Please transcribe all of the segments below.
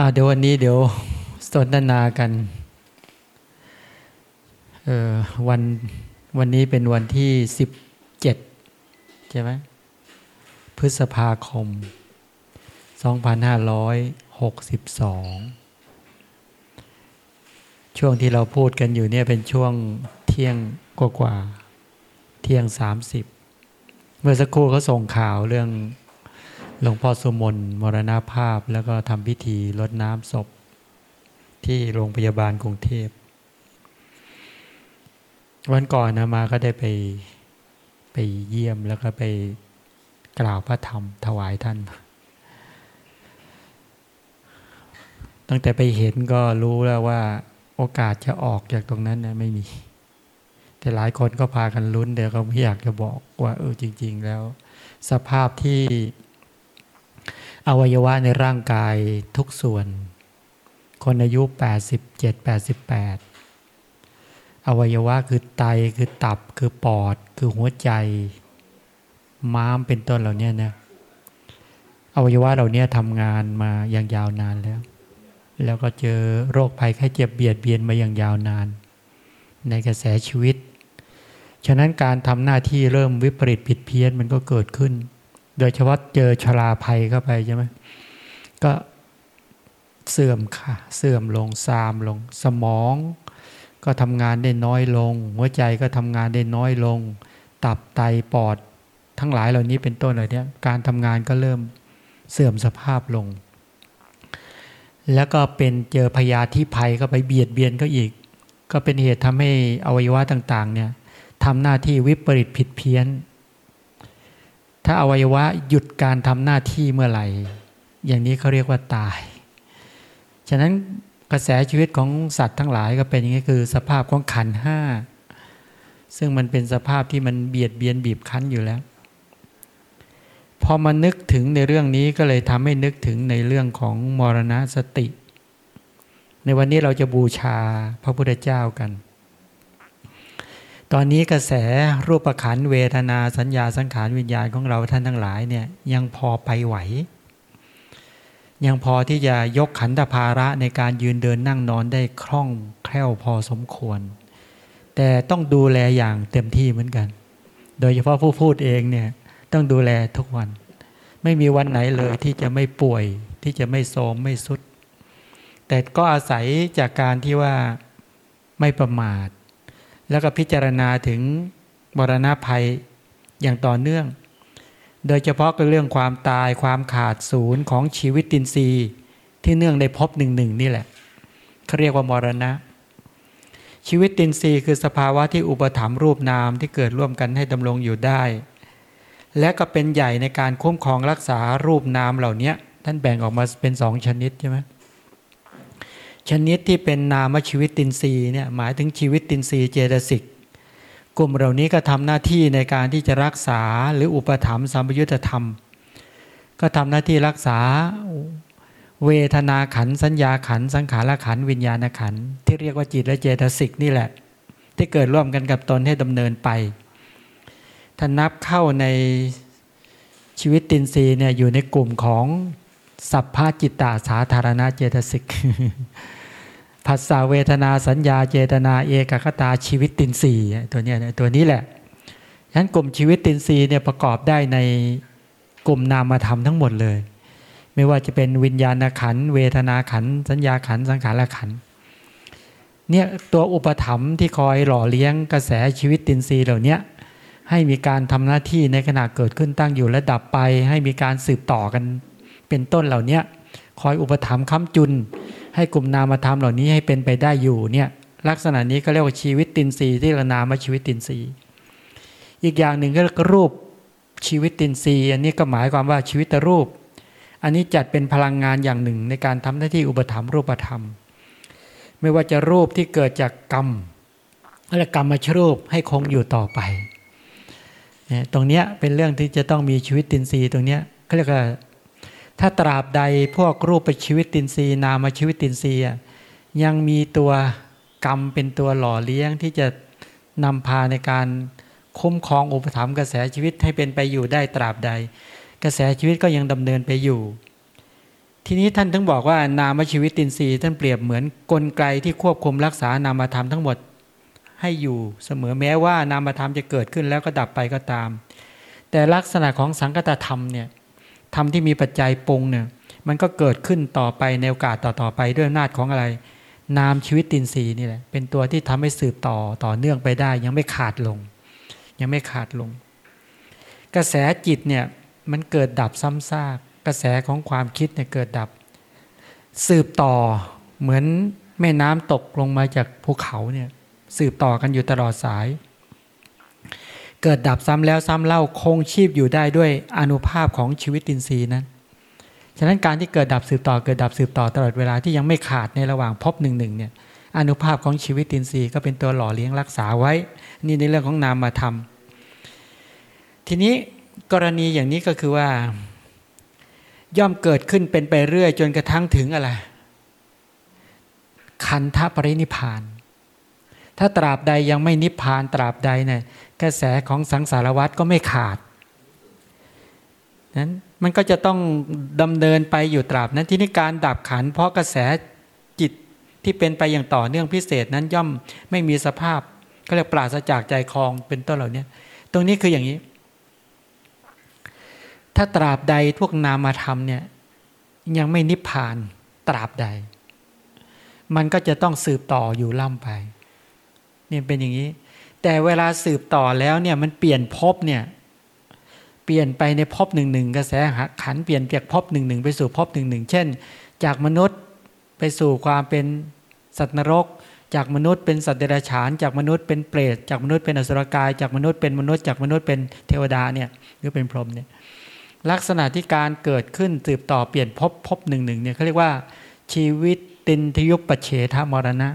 ่าเดี๋ยววันนี้เดี๋ยวสนทนากันเออวันวันนี้เป็นวันที่สิบเจ็ดใช่ไหมพฤษภาคมสองพันห้าร้อยหกสิบสองช่วงที่เราพูดกันอยู่เนี่ยเป็นช่วงเที่ยงกว่าๆเที่ยงสามสิบเมื่อสักครู่เขาส่งข่าวเรื่อง หลวงพ่อสุมนมรณาภาพแล้วก็ทำพิธีรดน้ำศพ ที่โรงพยาบาลกรุงเทพ วันก่อนนะมาก็ได้ไปไปเยี่ยมแล้วก็ไปกล่าวพระธรรมถวายท่าน ตั้งแต่ไปเห็นก็รู้แล้วว่าโอกาสจะออกจากตรงนั้นนะไม่มี แต่หลายคนก็พากันลุ้นเดี๋ยวเขาไม่อยากจะบอกว่าเออจริง ๆ แล้ว สภาพที่ อวัยวะในร่างกายทุกส่วน คนอายุ 87 88 อวัยวะคือไตคือตับคือปอด คือหัวใจ ม้ามเป็นต้นเหล่านี้นะอวัยวะเหล่านี้ทำงานมาอย่างยาวนานแล้ว แล้วก็เจอโรคภัยไข้เจ็บเบียดเบียนมาอย่างยาวนาน ในกระแสชีวิต ฉะนั้นการทำหน้าที่เริ่มวิปริตผิดเพี้ยนมันก็เกิดขึ้น โดยเฉพาะเจอชราภัยเข้าไปใช่ไหมก็เสื่อมค่ะ เสื่อมลงซามลง สมอง ก็ทำงานได้น้อยลง หัวใจก็ทำงานได้น้อยลง ตับไตปอด ทั้งหลายเหล่านี้เป็นต้นเลยเนี่ยการทำงานก็เริ่มเสื่อมสภาพลง แล้วก็เป็นเจอพยาธิภัยก็ไปเบียดเบียนก็อีก ก็เป็นเหตุทำให้อวัยวะต่าง ๆ เนี่ยทำหน้าที่วิปริตผิดเพี้ยน ถ้าอวัยวะหยุดการทำหน้าที่เมื่อไหร่ อย่างนี้เขาเรียกว่าตาย ฉะนั้นกระแสชีวิตของสัตว์ทั้งหลายก็เป็นอย่างนี้คือ สภาพของขันห้าซึ่งมันเป็นสภาพที่มันเบียดเบียนบีบคั้นอยู่แล้ว พอมานึกถึงในเรื่องนี้ก็เลยทำให้นึกถึงในเรื่องของมรณสติ ในวันนี้เราจะบูชาพระพุทธเจ้ากัน ตอนนี้กระแสรูปขันเวทนาสัญญาสังขารวิญญาณของเราท่านทั้งหลายเนี่ยยังพอไปไหว ยังพอที่จะยกขันธภาระในการยืนเดินนั่งนอนได้คล่องแคล่วพอสมควร แต่ต้องดูแลอย่างเต็มที่เหมือนกัน โดยเฉพาะผู้พูดเองเนี่ยต้องดูแลทุกวัน ไม่มีวันไหนเลยที่จะไม่ป่วยที่จะไม่โทมไม่สุด แต่ก็อาศัยจากการที่ว่าไม่ประมาท แล้วก็พิจารณาถึงมรณะภัยอย่างต่อเนื่อง โดยเฉพาะก็เรื่องความตายความขาดศูนย์ของชีวิตตินทรีย์ที่เนื่องในภพหนึ่งหนึ่งนี่แหละเขาเรียกว่ามรณะ ชีวิตตินทรีย์คือสภาวะที่อุปถัมภ์รูปนามที่เกิดร่วมกันให้ดำรงอยู่ได้ และก็เป็นใหญ่ในการคุ้มครองรักษารูปนามเหล่านี้ท่านแบ่งออกมาเป็นสองชนิดใช่ไหม ชนิดที่เป็นนามชีวิตตินรีเนี่ยหมายถึงชีวิตตินรีเจตสิกกลุ่มเหล่านี้ก็ทำหน้าที่ในการที่จะรักษาหรืออุปถัมภ์สัมยุญธรรม ก็ทำหน้าที่รักษาเวทนาขันสัญญาขันสังขารขันวิญญาณขันที่เรียกว่าจิตและเจตสิกนี่แหละ ที่เกิดร่วมกันกับตนให้ดำเนินไปถ้านับเข้าในชีวิตตินรีเนี่ยอยู่ในกลุ่มของสัพพะจิตตาสาธารณเจตสิก ภาษาเวทนาสัญญาเจตนาเอกคตาชีวิตตินสีตัวนี้ตัวนี้แหละฉะนั้นกลุ่มชีวิตตินสีเนี่ยประกอบได้ในกลุ่มนามธรรมทั้งหมดเลย ไม่ว่าจะเป็นวิญญาณขัน เวทนาขัน สัญญาขัน สังขารขันเนี่ยตัวอุปธรรมที่คอยหล่อเลี้ยงกระแสชีวิตตินซีเหล่านี้ให้มีการทำหน้าที่ในขณะเกิดขึ้นตั้งอยู่และดับไป ให้มีการสืบต่อกันเป็นต้นเหล่านี้คอยอุปถัมภ์ค้ำจุน ให้กลุ่มนามธรรมเหล่านี้ให้เป็นไปได้อยู่เนี่ยลักษณะนี้ก็เรียกว่าชีวิตตินรีที่เรานามว่าชีวิตตินรีอีกอย่างหนึ่งก็รูปชีวิตตินรีอันนี้ก็หมายความว่าชีวิตรูป อันนี้จัดเป็นพลังงานอย่างหนึ่งในการทำหน้าที่อุปถัมภ์รูปธรรม ไม่ว่าจะรูปที่เกิดจากกรรมและกรรมมาชรูปให้คงอยู่ต่อไปเนี่ยตรงเนี้ยเป็นเรื่องที่จะต้องมีชีวิตตินรีตรงเนี้ยเขาเรียกว่า ถ้าตราบใดพวกรูปไปชีวิตตินรีนามชีวิตตินรียังมีตัวกรรมเป็นตัวหล่อเลี้ยงที่จะนำพาในการคุ้มครองอุปถัมภ์กระแสชีวิตให้เป็นไปอยู่ได้ตราบใด กระแสชีวิตก็ยังดำเนินไปอยู่ ทีนี้ท่านถึงบอกว่านามชีวิตตินรีท่านเปรียบเหมือนกลไกที่ควบคุมรักษานามธรรมทั้งหมดให้อยู่เสมอแม้ว่านามธรรมจะเกิดขึ้นแล้วก็ดับไปก็ตาม แต่ลักษณะของสังกตธรรมเนี่ย ธรรมที่มีปัจจัยปรุงเนี่ย มันก็เกิดขึ้นต่อไปในโอกาสต่อๆไปด้วยอำนาจของอะไร นามชีวิตตินทรีนี่แหละ เป็นตัวที่ทำให้สืบต่อต่อเนื่องไปได้ ยังไม่ขาดลง ยังไม่ขาดลง กระแสจิตเนี่ยมันเกิดดับซ้ำซากกระแสของความคิดเนี่ยเกิดดับ สืบต่อเหมือนแม่น้ำตกลงมาจากภูเขาเนี่ยสืบต่อกันอยู่ตลอดสาย เกิดดับซ้ำแล้วซ้ำเล่าคงชีพอยู่ได้ด้วยอนุภาพของชีวิตตินทรีย์นั้น ฉะนั้นการที่เกิดดับสืบต่อเกิดดับสืบต่อตลอดเวลาที่ยังไม่ขาดในระหว่างพบหนึ่งหนึ่งเนี่ยอนุภาพของชีวิตตินทรีย์ก็เป็นตัวหล่อเลี้ยงรักษาไว้ นี่ในเรื่องของนามมาทำทีนี้กรณีอย่างนี้ก็คือว่า ย่อมเกิดขึ้นเป็นไปเรื่อย จนกระทั่งถึงอะไร คันธปรินิพาน ถ้าตราบใดยังไม่นิพานตราบใดเนี่ย กระแสของสังสารวัตรก็ไม่ขาดนั้นมันก็จะต้องดำเนินไปอยู่ตราบนั้นที่นี่การดับขัน เพราะกระแสจิตที่เป็นไปอย่างต่อเนื่องพิเศษนั้นย่อมไม่มีสภาพก็เรียกปราศจากใจคลองเป็นต้นเหล่านี้ตรงนี้คืออย่างนี้ ถ้าตราบใดพวกนามธรรมเนี่ยยังไม่นิพพานตราบใด มันก็จะต้องสืบต่ออยู่ล่ำไป เนี่ยเป็นอย่างนี้ แต่เวลาสืบต่อแล้วเนี่ยมันเปลี่ยนภพเนี่ยเปลี่ยนไปในภพหนึ่งหนึ่งกระแสขันเปลี่ยนจากภพหนึ่งหนึ่งไปสู่ภพหนึ่งหนึ่งเช่น จากมนุษย์ไปสู่ความเป็นสัตว์นรก จากมนุษย์เป็นสัตว์เดรัจฉาน จากมนุษย์เป็นเปรตจากมนุษย์เป็นอสุรกาย จากมนุษย์เป็นมนุษย์จากมนุษย์เป็นเทวดาเนี่ยหรือเป็นพรหมเนี่ยลักษณะที่การเกิดขึ้นสืบต่อเปลี่ยนภพภพหนึ่งหนึ่งเนี่ยเขาเรียกว่าชีวิตตินทยุปปเฉทมรณะ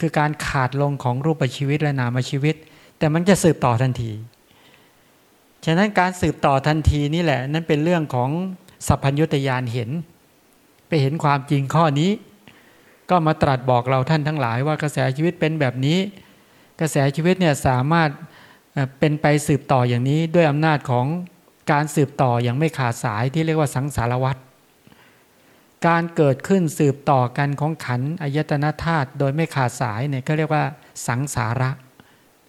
คือการขาดลงของรูปชีวิตและนามชีวิต แต่มันจะสืบต่อทันที ฉะนั้นการสืบต่อทันทีนี่แหละ นั่นเป็นเรื่องของสัพพัญญุตยานเห็น ไปเห็นความจริงข้อนี้ ก็มาตรัสบอกเราท่านทั้งหลายว่ากระแสชีวิตเป็นแบบนี้ กระแสชีวิตเนี่ยสามารถเป็นไปสืบต่ออย่างนี้ด้วยอำนาจของการสืบต่ออย่างไม่ขาดสายที่เรียกว่าสังสารวัตร การเกิดขึ้นสืบต่อกันของขันอายตนะธาตุโดยไม่ขาดสายเนี่ยก็เรียกว่าสังสาระ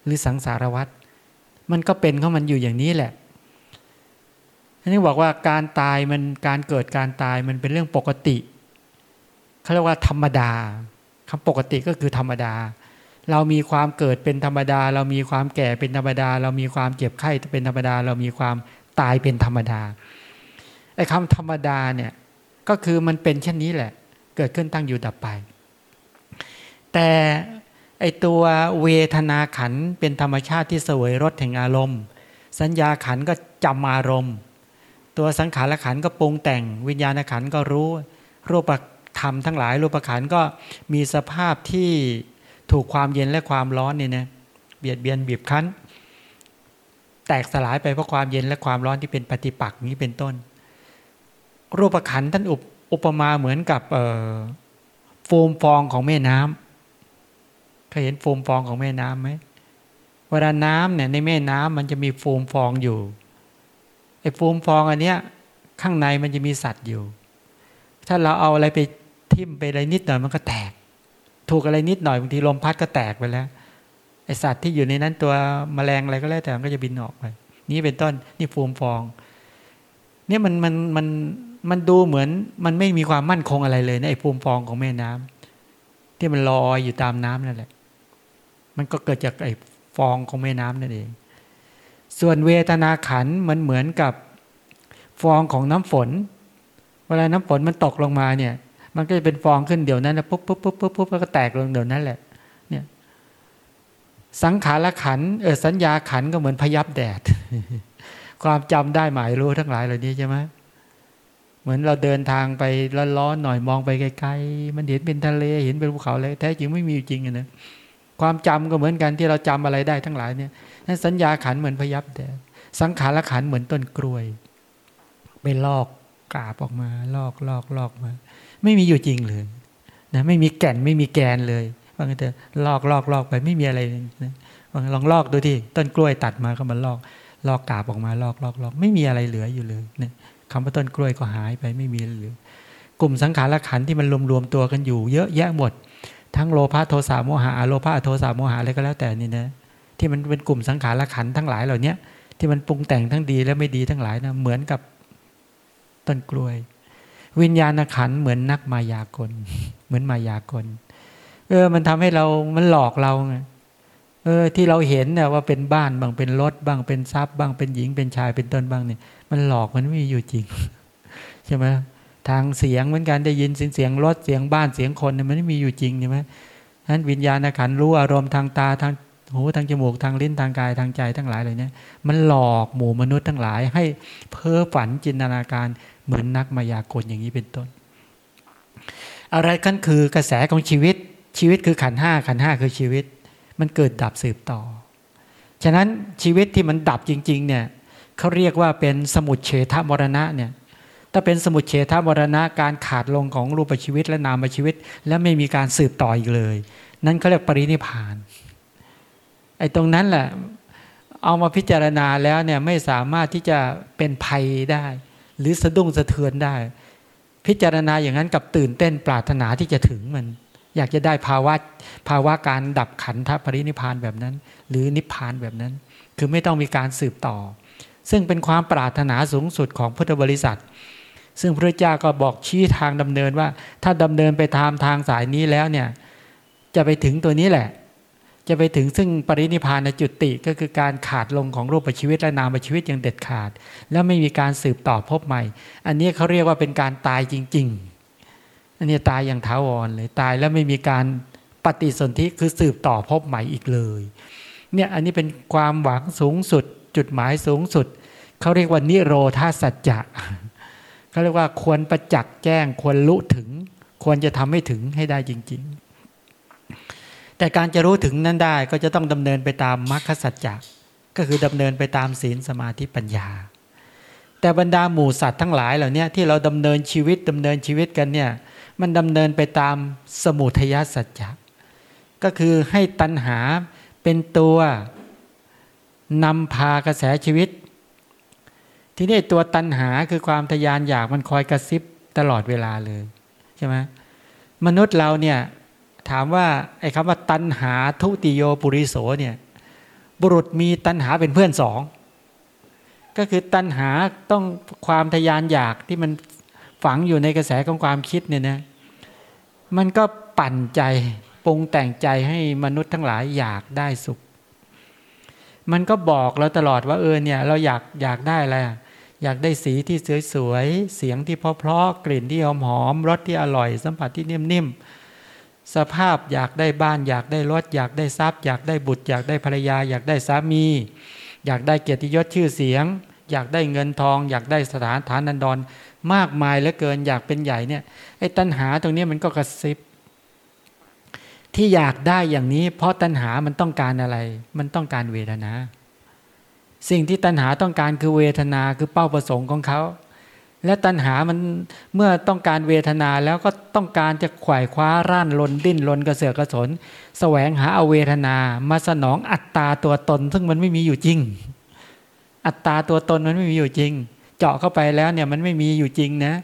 หรือสังสารวัตรมันก็เป็นของมันอยู่อย่างนี้แหละอันนี้บอกว่าการตายมันการเกิดการตายมันเป็นเรื่องปกติเขาเรียกว่าธรรมดาคำปกติก็คือธรรมดา เรามีความเกิดเป็นธรรมดา เรามีความแก่เป็นธรรมดา เรามีความเจ็บไข้เป็นธรรมดา เรามีความตายเป็นธรรมดาไอ้คำธรรมดาเนี่ย ก็คือมันเป็นเช่นนี้แหละ เกิดขึ้นตั้งอยู่ดับไป แต่ไอตัวเวทนาขันเป็นธรรมชาติที่เสวยรสแห่งอารมณ์ สัญญาขันก็จำอารมณ์ ตัวสังขารขันก็ปรุงแต่ง วิญญาณขันก็รู้ รูปธรรมทั้งหลายรูปขันก็มีสภาพที่ถูกความเย็นและความร้อนเนี่ยนะเบียดเบียนบีบคั้น แตกสลายไปเพราะความเย็นและความร้อนที่เป็นปฏิปักษ์นี้เป็นต้น รูปขันท่านอุปอุปมาเหมือนกับโฟมฟองของแม่น้ำเคยเห็นโฟมฟองของแม่น้ำไหมเวลาน้ำเนี่ยในแม่น้ำมันจะมีโฟมฟองอยู่ไอ้โฟมฟองอันเนี้ยข้างในมันจะมีสัตว์อยู่ ถ้าเราเอาอะไรไปทิ่มไปอะไรนิดหน่อยมันก็แตก ถูกอะไรนิดหน่อยบางทีลมพัดก็แตกไปแล้วไอสัตว์ที่อยู่ในนั้นตัวมแมลงอะไรก็แล้วแต่มันก็จะบินออกไป นี่เป็นต้นนี่โฟมฟอง เนี่ยมันมันมัน มันดูเหมือนมันไม่มีความมั่นคงอะไรเลยนะไอ้ภูมิฟองของแม่น้ำที่มันลอยอยู่ตามน้ำนั่นแหละ มันก็เกิดจากไอ้ฟองของแม่น้ำนั่นเอง ส่วนเวทนาขันมันเหมือนกับฟองของน้ำฝน เวลาน้ำฝนมันตกลงมาเนี่ย มันก็จะเป็นฟองขึ้นเดี๋ยวนั้นแล้วปุ๊บปุ๊บปุ๊บปุ๊บปุ๊บแล้วก็แตกลงเดี๋ยวนั้นแหละ เนี่ย สังขารขันเออสัญญาขันก็เหมือนพยับแดด ความจำได้หมายรู้ทั้งหลายเหล่านี้ใช่ไหม เหมือนเราเดินทางไปร้อนๆหน่อยมองไปไกลๆมันเห็นเป็นทะเลเห็นเป็นภูเขาเลยแท้จริงไม่มีจริงนะความจำก็เหมือนกันที่เราจำอะไรได้ทั้งหลายเนี่ยนั้นสัญญาขันเหมือนพยับแต่สังขารขันเหมือนต้นกล้วยไปลอกกาบออกมา ลอกลอกลอกมา ไม่มีอยู่จริงเลยนะไม่มีแก่นไม่มีแกนเลยว่างั้นเถอะลอกลอกลอกไปไม่มีอะไรนะลองลอกดูที่ต้นกล้วยตัดมาก็มาลอก ลอกกาบออกมาลอกลอกลอกไม่มีอะไรเหลืออยู่เลยเนี่ย คำว่าต้นกล้วยก็หายไปไม่มีเหลือกลุ่มสังขารขันที่มันรวมๆตัวกันอยู่ เยอะแยะหมด ทั้งโลภะโทสะโมหะโลภะโทสะโมหะอะไรก็แล้วแต่นี่นะที่มันเป็นกลุ่มสังขารขันทั้งหลายเหล่านี้ที่มันปรุงแต่งทั้งดีและไม่ดีทั้งหลายนะเหมือนกับต้นกล้วย วิญญาณขันเหมือนนักมายากล เหมือนมายากล เออ มันทำให้เรามันหลอกเราไง เออที่เราเห็นเนี่ยว่าเป็นบ้านบ้างเป็นรถบ้างเป็นทรัพย์บ้างเป็นหญิงเป็นชายเป็นต้นบ้างเนี่ยมันหลอกมันไม่มีอยู่จริงใช่ไหมทางเสียงเหมือนกันได้ยินเสียงรถเสียงบ้านเสียงคนเนี่ยมันไม่มีอยู่จริงใช่ไหมนั้นวิญญาณขันรู้อารมณ์ทางตาทางหูทางจมูกทางลิ้นทางกายทางใจทั้งหลายเลยเนี่ยมันหลอกหมู่มนุษย์ทั้งหลาย ให้เพ้อฝันจินตนาการเหมือนนักมายากลอย่างนี้เป็นต้น อะไรกันคือกระแสของชีวิตชีวิตคือขันห้าขันห้าคือชีวิต มันเกิดดับสืบต่อ ฉะนั้นชีวิตที่มันดับจริง ๆ เนี่ยเขาเรียกว่าเป็นสมุดเฉทมรณะเนี่ยถ้าเป็นสมุดเฉทมรณะการขาดลงของรูปชีวิตและนามชีวิต และไม่มีการสืบต่ออีกเลย นั่นเขาเรียกปรินิพานไอ้ตรงนั้นแหละเอามาพิจารณาแล้วเนี่ยไม่สามารถที่จะเป็นภัยได้ หรือสะดุ้งสะเทือนได้ พิจารณาอย่างนั้นกับตื่นเต้นปรารถนาที่จะถึงมัน อยากจะได้ภาวะภาวะการดับขันธปรินิพานแบบนั้น หรือนิพานแบบนั้น คือไม่ต้องมีการสืบต่อ ซึ่งเป็นความปรารถนาสูงสุดของพุทธบริษัท ซึ่งพระเจ้าก็บอกชี้ทางดำเนินว่า ถ้าดำเนินไปตามทางสายนี้แล้วเนี่ยจะไปถึงตัวนี้แหละ จะไปถึงซึ่งปรินิพานในจุดติก็คือการขาดลงของรูปชีวิตและนามชีวิตอย่างเด็ดขาด แล้วไม่มีการสืบต่อพบใหม่ อันนี้เขาเรียกว่าเป็นการตายจริง ๆ อันนี้ตายอย่างท้าวรเลยตายแล้วไม่มีการปฏิสนธิคือสืบต่อพบใหม่อีกเลย เนี่ยอันนี้เป็นความหวังสูงสุด จุดหมายสูงสุดเขาเรียกว่านิโรธาสัจจะเขาเรียกว่าควรประจักษ์แจ้งควรรู้ถึง ควรจะทำให้ถึงให้ได้จริง ๆ แต่การจะรู้ถึงนั้นได้ก็จะต้องดำเนินไปตามมรรคสัจจะก็คือดำเนินไปตามศีลสมาธิปัญญา แต่บรรดาหมู่สัตว์ทั้งหลายเหล่านี้ที่เราดำเนินชีวิตดำเนินชีวิตกันเนี่ย มันดำเนินไปตามสมุทัยสัจจะก็คือให้ตัณหาเป็นตัวนำพากระแสชีวิต ที่นี่ตัวตัณหาคือความทยานอยากมันคอยกระซิบตลอดเวลาเลยใช่ไหมมนุษย์เราเนี่ยถามว่าไอ้คำว่าตัณหาทุติโยปุริโสเนี่ยบุรุษมีตัณหาเป็นเพื่อนสอง ก็คือตัณหาต้องความทยานอยากที่มันฝังอยู่ในกระแสของความคิดเนี่ยนะ มันก็ปั่นใจปรุงแต่งใจให้มนุษย์ทั้งหลายอยากได้สุข มันก็บอกเราตลอดว่าเออเนี่ยเราอยากอยากได้อะไรอยากได้สีที่สวยๆ เสียงที่เพราะๆ กลิ่นที่หอมๆ รสที่อร่อย สัมผัสที่นิ่มๆ สภาพอยากได้บ้าน อยากได้รถ อยากได้ทรัพย์ อยากได้บุตร อยากได้ภรรยา อยากได้สามี อยากได้เกียรติยศชื่อเสียง อยากได้เงินทอง อยากได้สถานฐานันดร มากมายเหลือเกินอยากเป็นใหญ่เนี่ยไอ้ตัณหาตรงนี้มันก็กระซิบ ที่อยากได้อย่างนี้ เพราะตัณหามันต้องการอะไร มันต้องการเวทนา สิ่งที่ตัณหาต้องการคือเวทนาคือเป้าประสงค์ของเขาและตัณหามันเมื่อต้องการเวทนาแล้วก็ต้องการจะขวายคว้าร่านลนดิ้นลนกระเสือกกระสนแสวงหาเอาเวทนา มาสนองอัตตาตัวตน ซึ่งมันไม่มีอยู่จริง อัตตาตัวตนมันไม่มีอยู่จริง เจาะเข้าไปแล้วเนี่ยมันไม่มีอยู่จริงนะ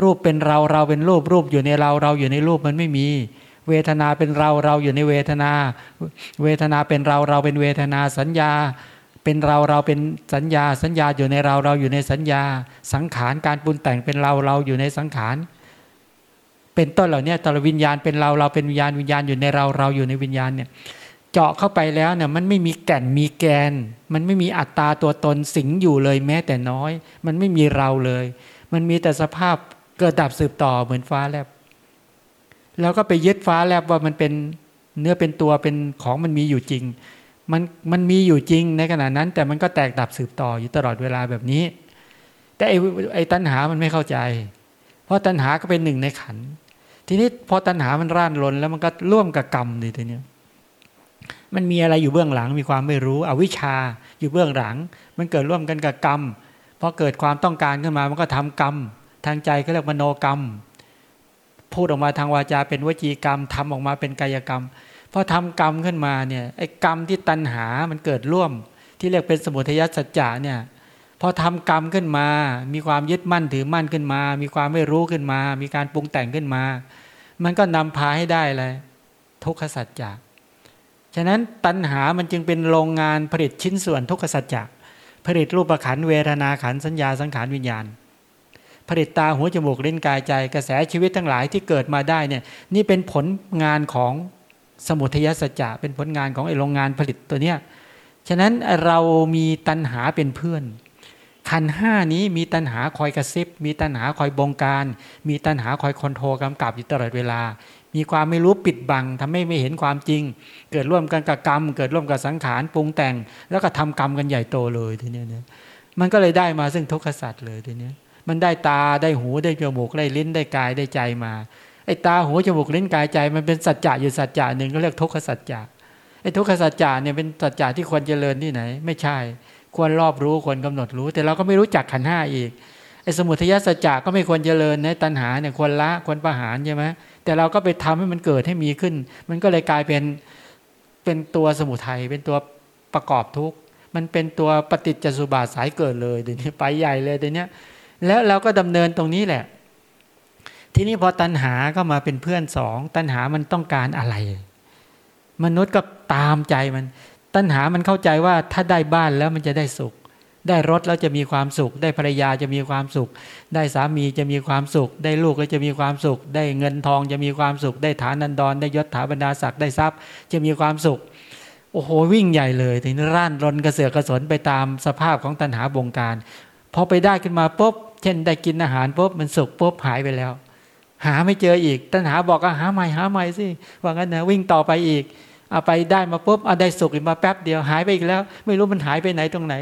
รูปเป็นเราเราเป็นรูปรูปอยู่ในเราเราอยู่ในรูปมันไม่มี เวทนาเป็นเราเราอยู่ในเวทนา เวทนาเป็นเราเราเป็นเวทนาสัญญา เป็นเราเราเป็นสัญญา สัญญาอยู่ในเราเราอยู่ในสัญญา สังขารการปรุงแต่งเป็นเราเราอยู่ในสังขารเป็นต้นเหล่านี้ตลวิญญาณเป็นเราเราเป็นวิญญาณวิญญาณอยู่ในเราเราอยู่ในวิญญาณเนี่ย เจาะเข้าไปแล้วเนี่ยมันไม่มีแก่นมีแกน มันไม่มีอัตตาตัวตนสิงอยู่เลยแม้แต่น้อย มันไม่มีเราเลย มันมีแต่สภาพเกิดดับสืบต่อเหมือนฟ้าแลบแล้วก็ไปยึดฟ้าแลบว่ามันเป็นเนื้อเป็นตัวเป็นของมันมีอยู่จริง มันมันมีอยู่จริงในขณะนั้น แต่มันก็แตกดับสืบต่ออยู่ตลอดเวลาแบบนี้ แต่ไอ้ไอ้ตัณหามันไม่เข้าใจ เพราะตัณหาก็เป็นหนึ่งในขัน ทีนี้พอตัณหามันร่านรนแล้วมันก็ร่วมกับกรรมเลยทีนี้ มันมีอะไรอยู่เบื้องหลังมีความไม่รู้อวิชชาอยู่เบื้องหลัง มันเกิดร่วมกันกับกรรมพอเกิดความต้องการขึ้นมามันก็ทำกรรม ทางใจก็เรียกมโนกรรม พูดออกมาทางวาจาเป็นวจีกรรมทำออกมาเป็นกายกรรมพอทำกรรมขึ้นมาเนี่ยไอ้กรรมที่ตัณหามันเกิดร่วม ที่เรียกเป็นสมุทัยสัจจะเนี่ยพอทำกรรมขึ้นมา มีความยึดมั่นถือมั่นขึ้นมา มีความไม่รู้ขึ้นมา มีการปรุงแต่งขึ้นมา มันก็นำพาให้ได้เลยทุกขสัจจะ ฉะนั้นตัณหามันจึงเป็นโรงงานผลิตชิ้นส่วนทุกขสัจจะผลิตรูปขันเวทนาขันสัญญาสังขารวิญญาณ ผลิตตาหูจมูกเลิ้นกายใจ กระแสชีวิตทั้งหลายที่เกิดมาได้เนี่ยนี่เป็นผลงานของสมุทัยสัจจะเป็นผลงานของไอโรงงานผลิตตัวเนี้ยฉะนั้นเรามีตัณหาเป็นเพื่อนขันห้านี้มีตัณหาคอยกระซิบ มีตัณหาคอยบงการ มีตัณหาคอยคอนโทรลกำกับอยู่ตลอดเวลา มีความไม่รู้ปิดบังทำให้ไม่เห็นความจริง เกิดร่วมกันกับกรรม เกิดร่วมกับสังขารปรุงแต่ง แล้วก็ทำกรรมกันใหญ่โตเลยทีนี้เนี่ยมันก็เลยได้มาซึ่งทุกขสัตว์เลยทีนี้มันได้ตาได้หูได้จมูกได้ลิ้นได้กายได้ใจมาไอ้ตาหูจมูกลิ้นกายใจมันเป็นสัจจะอยู่สัจจะหนึ่งก็เรียกทุกขสัจจะไอ้ทุกขสัจจะเนี่ยเป็นสัจจะที่ควรเจริญที่ไหน ไม่ใช่ ควรรอบรู้ควรกำหนดรู้ แต่เราก็ไม่รู้จักขันห้าอีกไอ้สมุทัยสัจจะก็ไม่ควรเจริญในตัณหาเนี่ยควรละควรประหารใช่ไหม แต่เราก็ไปทำให้มันเกิดให้มีขึ้น มันก็เลยกลายเป็นเป็นตัวสมุทัยเป็นตัวประกอบทุกข์มันเป็นตัวปฏิจจสุบาทสายเกิดเลยเดี๋ยวนี้ไปใหญ่เลยเดี๋ยวนี้แล้วเราก็ดำเนินตรงนี้แหละ ทีนี้พอตัณหาก็มาเป็นเพื่อนสองตัณหามันต้องการอะไร มนุษย์ก็ตามใจมัน ตัณหามันเข้าใจว่าถ้าได้บ้านแล้วมันจะได้สุข ได้รถแล้วจะมีความสุข ได้ภรรยาจะมีความสุข ได้สามีจะมีความสุข ได้ลูกก็จะมีความสุข ได้เงินทองจะมีความสุข ได้ฐานันดร ได้ยศถาบรรดาศักดิ์ได้ทรัพย์ จะมีความสุข โอ้โหวิ่งใหญ่เลยทีนี้ร่านรนกระเสือกกระสนไปตามสภาพของตัณหาบงการพอไปได้ขึ้นมาปุ๊บเช่นได้กินอาหารปุ๊บมันสุขปุ๊บหายไปแล้ว หาไม่เจออีกตัณหาบอกก็หาใหม่หาใหม่สิว่างั้นนะวิ่งต่อไปอีก เอาไปได้มาปุ๊บเอาได้สุขมาแป๊บเดียวหายไปอีกแล้ว ไม่รู้มันหายไปไหนตรงไหน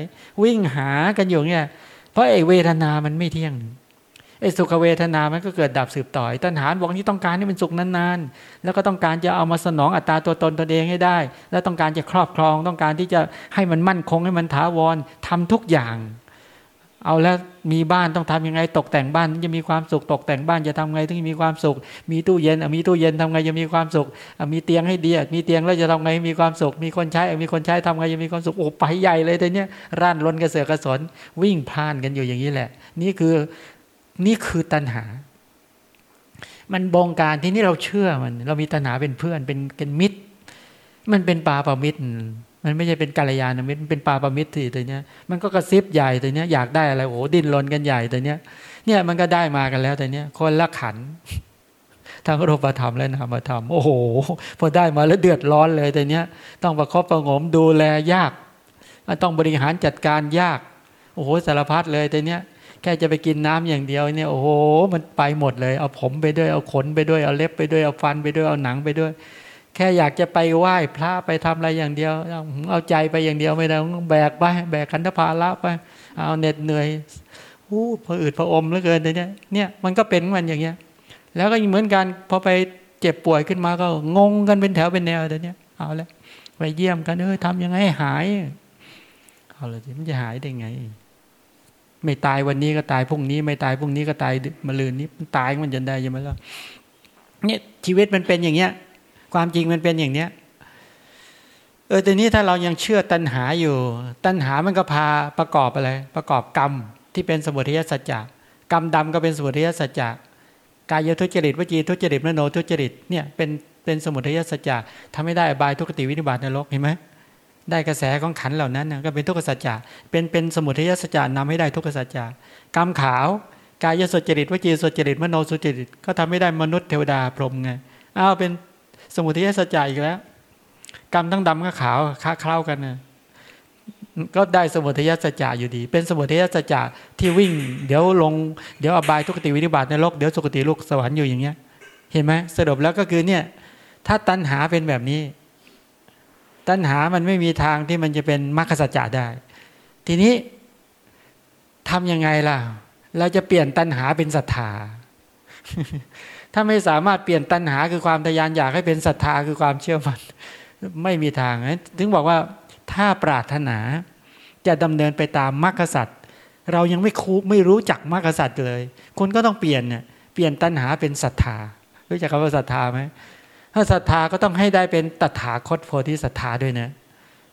วิ่งหากันอยู่เนี่ย เพราะไอ้เวทนามันไม่เที่ยงไอ้สุขเวทนามันก็เกิดดับสืบต่อยตัณหาบอกที่ต้องการให้มันสุขนานๆ แล้วก็ต้องการจะเอามาสนองอัตตาตัวตนตนเองให้ได้ แล้วต้องการจะครอบครอง ต้องการที่จะให้มันมั่นคงให้มันถาวรทำทุกอย่าง เอาแล้ว มีบ้านต้องทำยังไงตกแต่งบ้านจะมีความสุขตกแต่งบ้านจะทำไงถึงมีความสุข มีตู้เย็นมีตู้เย็นทำไงจะมีความสุขมีเตียงให้ดีมีเตียงแล้วจะทำไงมีความสุข มีคนใช้มีคนใช้ทำไงจะมีความสุขโอ้ไปใหญ่เลยแต่เนี้ยร่านรนกระเสือกกระสนวิ่งพานกันอยู่อย่างนี้แหละ นี่คือนี่คือตัณหา มันบงการที่นี่เราเชื่อมัน เรามีตัณหาเป็นเพื่อนเป็นเป็นมิตร มันเป็นปาปามิตร มันไม่ใช่เป็นกาลยานมิตรมันเป็นปาปมิตรทีตัวเนี้ยมันก็กระซิบใหญ่ตัวเนี้ยอยากได้อะไรโอ้ดิ้นรนกันใหญ่ตัวเนี้ยเนี่ยมันก็ได้มากันแล้วตัวเนี้ยคนละขันทั้งรูปธรรมและนามธรรมโอ้โหพอได้มาแล้วเดือดร้อนเลยแตัวเนี้ย ต้องประคบประงมดูแลยาก ต้องบริหารจัดการยาก โอ้โหสารพัดเลยแตัวเนี้ย แค่จะไปกินน้ำอย่างเดียวเนี่ยโอ้โหมันไปหมดเลย เอาผมไปด้วยเอาขนไปด้วยเอาเล็บไปด้วยเอาฟันไปด้วยเอาหนังไปด้วย แค่อยากจะไปไหว้พระไปทำอะไรอย่างเดียว เอาใจไปอย่างเดียวไม่ได้แบกไปแบกขันธภาระไป เอาเหน็ดเหนื่อยอู้พออืดพออมเหลือเกินเนี่ยเนี่ยมันก็เป็นมันอย่างเงี้ย แล้วก็เหมือนกันพอไปเจ็บป่วยขึ้นมาก็งงกันเป็นแถวเป็นแนวเดี๋ยวนี้เอาล้วไปเยี่ยมกันเออทำยังไงหายเอาเลยมันจะหายได้ไง ไม่ตายวันนี้ก็ตายพรุ่งนี้ ไม่ตายพรุ่งนี้ก็ตายมะรืนนี้มันตายมันจะได้ยังไงล่ะเนี่ยชีวิตมันเป็นอย่างเงี้ย ความจริงมันเป็นอย่างเนี้ยเออแต่นี้ถ้าเรายังเชื่อตัณหาอยู่ ตัณหามันก็พาประกอบอะไร ประกอบกรรมที่เป็นสมุทัยสัจจะกรรมดำก็เป็นสมุทัยสัจจะกายทุจริตวจีทุจริตมโนทุจริตเนี่ยเป็นเป็นสมุทัยสัจจะทำให้ได้อบายทุกติวินิบาตนรกเห็นไหมได้กระแสของขันเหล่านั้นก็เป็นทุกขสัจจะเป็นเป็นสมุทัยสัจจะนำให้ได้ทุกขสัจจะกรรมขาวกายสุจริตวจีสุจริตมโนสุจริตก็ทำให้ได้มนุษย์เทวดาพรหมไงอ้าวเป็น สมุทัยสัจจะอีกแล้ว กรรมทั้งดำกับขาวค้าเคล้ากันนะก็ได้สมุทัยสัจจะอยู่ดี เป็นสมุทัยสัจจะที่วิ่ง เดี๋ยวลงเดี๋ยวอบายทุกติวินิบาตในโลกเดี๋ยวสุคติลูกสวรรค์อยู่อย่างเงี้ย เห็นไหมสรุปแล้วก็คือเนี่ย ถ้าตัณหาเป็นแบบนี้ ตัณหามันไม่มีทางที่มันจะเป็นมรรคสัจจะได้ ทีนี้ทํำยังไงล่ะ เราจะเปลี่ยนตัณหาเป็นศรัทธา ถ้าไม่สามารถเปลี่ยนตัณหาคือความทยานอยากให้เป็นศรัทธาคือความเชื่อมั่นไม่มีทางถึงบอกว่าถ้าปรารถนาจะดำเนินไปตามมรรคสัตว์เรายังไม่คูไม่รู้จักมรรคสัตว์เลยคนก็ต้องเปลี่ยนเนี่ยเปลี่ยนตัณหาเป็นศรัทธารู้จักคำว่าศรัทธาไหมถ้าศรัทธาก็ต้องให้ได้เป็นตถาคตโพธิศรัทธาด้วยนะ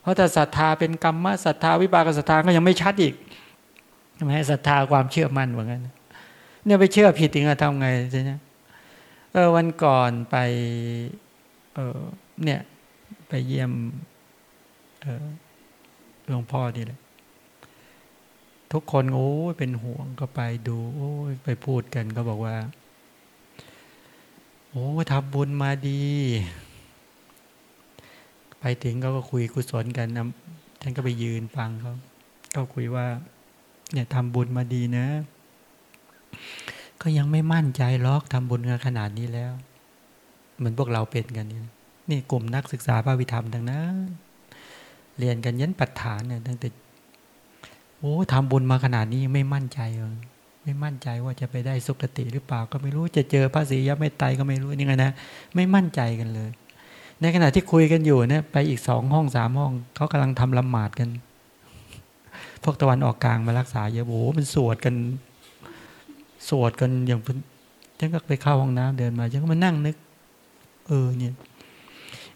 เพราะถ้าศรัทธาเป็นกรรมศรัทธาวิบากศรัทธาก็ยังไม่ชัดอีกทำไมศรัทธาความเชื่อมั่นว่างั้นเนี่ยไปเชื่อผิดยังไงทำไงใช่ไหม เออวันก่อนไป เออเนี่ย ไปเยี่ยมเออหลวงพ่อนี่แหละทุกคนโอ้เป็นห่วงก็ไปดูโอ้ไปพูดกันก็บอกว่า โอ้ทำบุญมาดี ไปถึงเขาก็คุยกุศลกันนะฉันก็ไปยืนฟังเขาก็คุยว่า เนี่ยทำบุญมาดีนะ ก็ยังไม่มั่นใจหรอกทำบุญกันขนาดนี้แล้ว เหมือนพวกเราเป็นกันนี่นี่กลุ่มนักศึกษาพระวิธรรมทั้งนั้นเรียนกันยันปัจฐานเนี่ยตั้งแต่โอ้ทำบุญมาขนาดนี้ไม่มั่นใจเลยไม่มั่นใจว่าจะไปได้สุคติหรือเปล่าก็ไม่รู้จะเจอพระศรียไม่ไตก็ไม่รู้นี่ไงนะไม่มั่นใจกันเลย ในขณะที่คุยกันอยู่เนี่ยไปอีกสองห้องสามห้องเขากำลังทำละหมาดกัน พวกตะวันออกกลางมารักษาเยอะโอ้มันสวดกัน สวดกันอย่างฉันก็ไปเข้าห้องน้ำเดินมาฉันก็มานั่งนึก เออ เนี่ย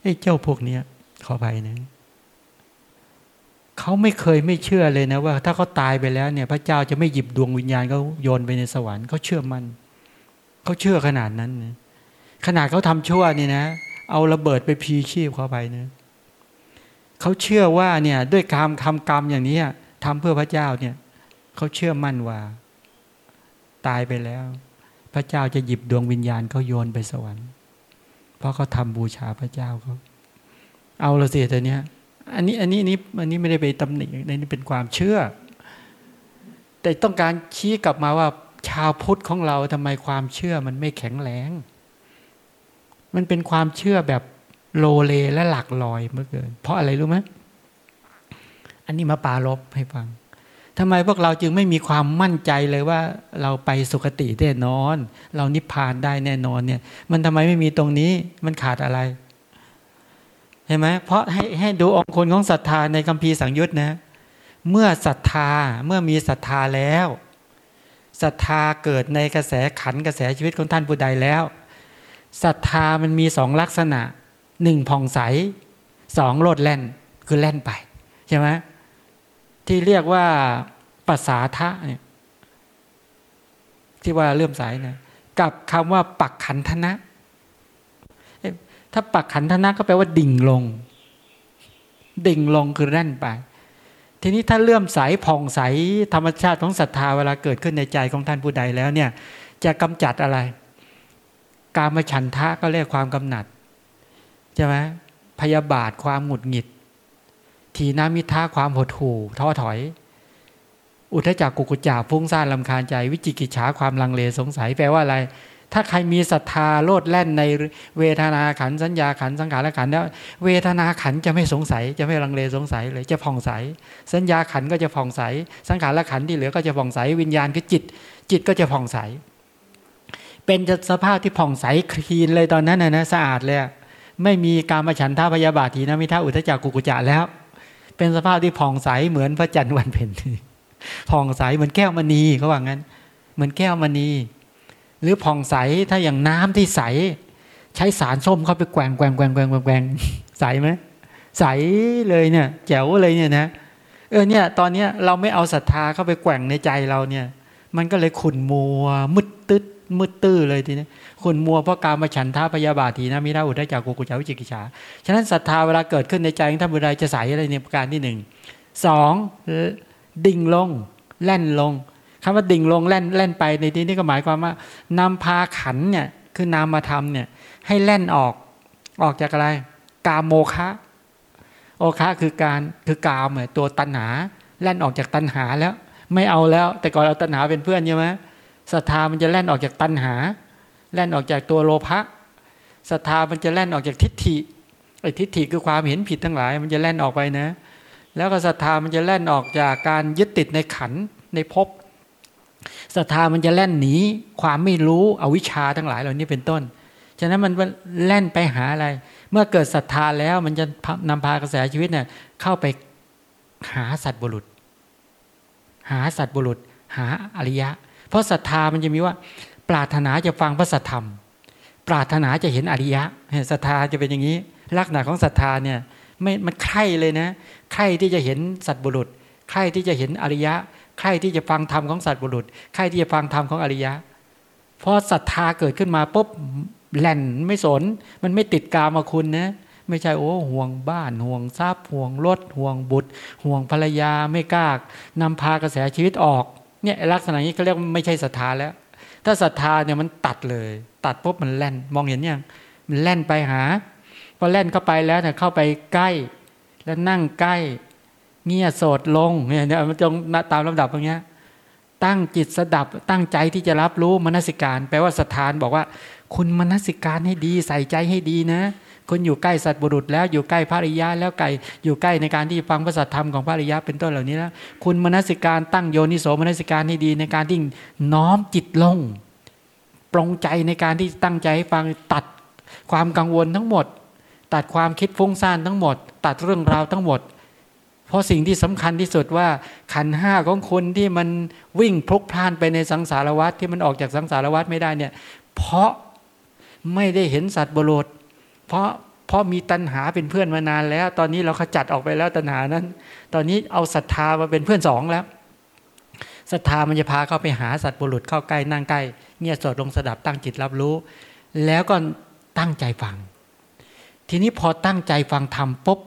ไอ้เจ้าพวกเนี้ยขอไปนะเขาไม่เคยไม่เชื่อเลยนะว่า ถ้าเขาตายไปแล้วเนี่ย พระเจ้าจะไม่หยิบดวงวิญญาณเขาโยนไปในสวรรค์เขาเชื่อมันเขาเชื่อขนาดนั้นนะขนาดเขาทำชั่วเนี่ยนะเอาระเบิดไปพีชีพเข้าไปนะเขาเชื่อว่าเนี่ย ด้วยการทำกรรมอย่างนี้ทำเพื่อพระเจ้าเนี่ยเขาเชื่อมั่นว่า ตายไปแล้ว พระเจ้าจะหยิบดวงวิญญาณเขาโยนไปสวรรค์ เพราะเขาทำบูชาพระเจ้าเขาเอาละสิแต่เนี้ยอันนี้อันนี้นี้อันนี้ไม่ได้ไปตำหนิในนี้เป็นความเชื่อ แต่ต้องการชี้กลับมาว่าชาวพุทธของเราทำไมความเชื่อมันไม่แข็งแรง มันเป็นความเชื่อแบบโลเลและหลักลอยเมื่อเกิน เพราะอะไรรู้ไหมอันนี้มาปาลบให้ฟัง ทำไมพวกเราจึงไม่มีความมั่นใจเลยว่าเราไปสุคติแน่นอน เรานิพพานได้แน่นอนเนี่ย มันทำไมไม่มีตรงนี้มันขาดอะไรเห็นไหมเพราะให้ให้ดูองค์คนของศรัทธาในคัมภีร์สังยุตนะ เมื่อศรัทธาเมื่อมีศรัทธาแล้วศรัทธาเกิดในกระแสขันกระแสชีวิตของท่านผู้ใดแล้วศรัทธามันมีสองลักษณะหนึ่งผ่องใสสองโลดแล่นคือแล่นไปใช่ไหม ที่เรียกว่าภาษาทะเนี่ยที่ว่าเลื่อมใสนะกับคำว่าปักขันธนะ ถ้าปักขันธนะก็แปลว่าดิ่งลง ดิ่งลงคือแร่นไป ทีนี้ถ้าเลื่อมใสผ่องใสธรรมชาติของศรัทธาเวลาเกิดขึ้นในใจของท่านผู้ใดแล้วเนี่ย จะกำจัดอะไร การมาฉันทะก็เรียกความกำหนัดใช่ไหมพยาบาทความหงุดหงิด ทีนามิทาความหดหู่ท้อถอย อุทจักกุกุจาฟุ้งซ่านลำคาญใจ วิจิกิจฉาความลังเลสงสัยแปลว่าอะไร ถ้าใครมีศรัทธาโลดแล่นในเวทนาขันสัญญาขันสังขารขันแล้วเวทนาขันจะไม่สงสัย จะไม่ลังเลสงสัยเลยจะผ่องใส สัญญาขันก็จะผ่องใส สังขารขันที่เหลือก็จะผ่องใสวิญญาณคือจิต จิตก็จะผ่องใส เป็นสภาพที่ผ่องใสคลีนเลยตอนนั้นนะนะสะอาดเลยไม่มีการมาฉันท่าพยาบาทีนะมิท่าอุทจักกุกุจาแล้ว เป็นสภาพที่ผ่องใสเหมือนพระจันทร์วันเพ็ญผ่องใสเหมือนแก้วมณีเขาว่างั้น เหมือนแก้วมณี หรือผ่องใสถ้าอย่างน้ำที่ใส ใช้สารส้มเข้าไปแกว่งแกว่งแกว่งแกว่งแกว่งใสไหมใสเลยเนี่ยแจ๋วเลยเนี่ยนะเออเนี่ยตอนเนี้ยเราไม่เอาศรัทธาเข้าไปแกว่งในใจเราเนี่ย มันก็เลยขุ่นมัวมืดตึ๊ด มืดตื้อเลยทีนี้ขุ่นมัวเพราะการมาฉันท่าพยาบาทีนะมิได้อุได้จากกุกุจาวิจิกิจฉาฉะนั้นศรัทธาเวลาเกิดขึ้นในใจของท่านบุตรจะใสอะไรในประการที่หนึ่งสองดิ่งลง แล่นลงคำว่าดิ่งลงแล่นแล่นไปในที่นี้ก็หมายความว่านำพาขันเนี่ยคือนามธรรมเนี่ยให้แล่นออกออกจากอะไรกามโมคะโอคะคือการคือกามเนี่ยตัวตัณหาแล่นออกจากตัณหาแล้ว ไม่เอาแล้ว แต่ก่อนเอาตัณหาเป็นเพื่อนใช่ไหม ศรัทธามันจะแล่นออกจากตัณหา แล่นออกจากตัวโลภะศรัทธามันจะแล่นออกจากทิฏฐิไอ้ทิฏฐิคือความเห็นผิดทั้งหลาย มันจะแล่นออกไปนะ แล้วก็ศรัทธามันจะแล่นออกจากการยึดติดในขันในภพศรัทธามันจะแล่นหนีความไม่รู้อวิชชาทั้งหลายเหล่านี้เป็นต้น ฉะนั้นมันแล่นไปหาอะไร เมื่อเกิดศรัทธาแล้วมันจะนำพากระแสชีวิตเนี่ยเข้าไปหาสัตว์บุรุษ หาสัตว์บุรุษ หาอริยะ เพราะศรัทธามันจะมีว่า ปรารถนาจะฟังพระสัทธรรม ปรารถนาจะเห็นอริยะศรัทธาจะเป็นอย่างนี้ ลักษณะของศรัทธาเนี่ยไม่มันใคร่เลยนะใคร่ที่จะเห็นสัตว์บุรุษใคร่ที่จะเห็นอริยะใครที่จะฟังธรรมของสัตว์บุรุษใครที่จะฟังธรรมของอริยะพอศรัทธาเกิดขึ้นมาปุ๊บแหล่นไม่สน มันไม่ติดกามาคุณนะไม่ใช่โอ้ห่วงบ้านห่วงทรัพย์ห่วงรถห่วงบุตร ห่วงภรรยาไม่กล้านำพากระแสชีวิตออก เนี่ยลักษณะนี้เขาเรียกไม่ใช่ศรัทธาแล้ว ถ้าศรัทธาเนี่ยมันตัดเลย ตัดปุ๊บมันแล่น มองเห็นยังมันแล่นไปหาพอแล่นเข้าไปแล้วเนี่ยเข้าไปใกล้ แล้วนั่งใกล้ เงียโสดลงเนี่ยเนี่ยมันจงตามลำดับตรงเนี้ยตั้งจิตสดับตั้งใจที่จะรับรู้มนสิการ แปลว่าสถานบอกว่า คุณมนสิการให้ดีใส่ใจให้ดีนะ คุณอยู่ใกล้สัตว์บุรุษแล้วอยู่ใกล้พระริยะแล้วไก่อยู่ใกล้ในการที่ฟังพระสัทธรรมของพระริยะเป็นต้นเหล่านี้แล้วคุณมนสิการตั้งโยนิโสมนสิการให้ดีในการที่น้อมจิตลง ปรงใจในการที่ตั้งใจให้ฟังตัดความกังวลทั้งหมด ตัดความคิดฟุ้งซ่านทั้งหมด ตัดเรื่องราวทั้งหมด เพราะสิ่งที่สำคัญที่สุดว่าขันห้าของคนที่มันวิ่งพลุกพล่านไปในสังสารวัฏที่มันออกจากสังสารวัฏไม่ได้เนี่ย เพราะไม่ได้เห็นสัตว์บรด เพราะเพราะมีตัณหาเป็นเพื่อนมานานแล้ว ตอนนี้เราขจัดออกไปแล้วตัณหานั้น ตอนนี้เอาศรัทธามาเป็นเพื่อนสองแล้วศรัทธามันจะพาเข้าไปหาสัตว์บุรุษเข้าใกล้นั่งใกล้เงียบสดลงสดับตั้งจิตรับรู้ แล้วก็ตั้งใจฟัง ทีนี้พอตั้งใจฟังธรรมปุ๊บ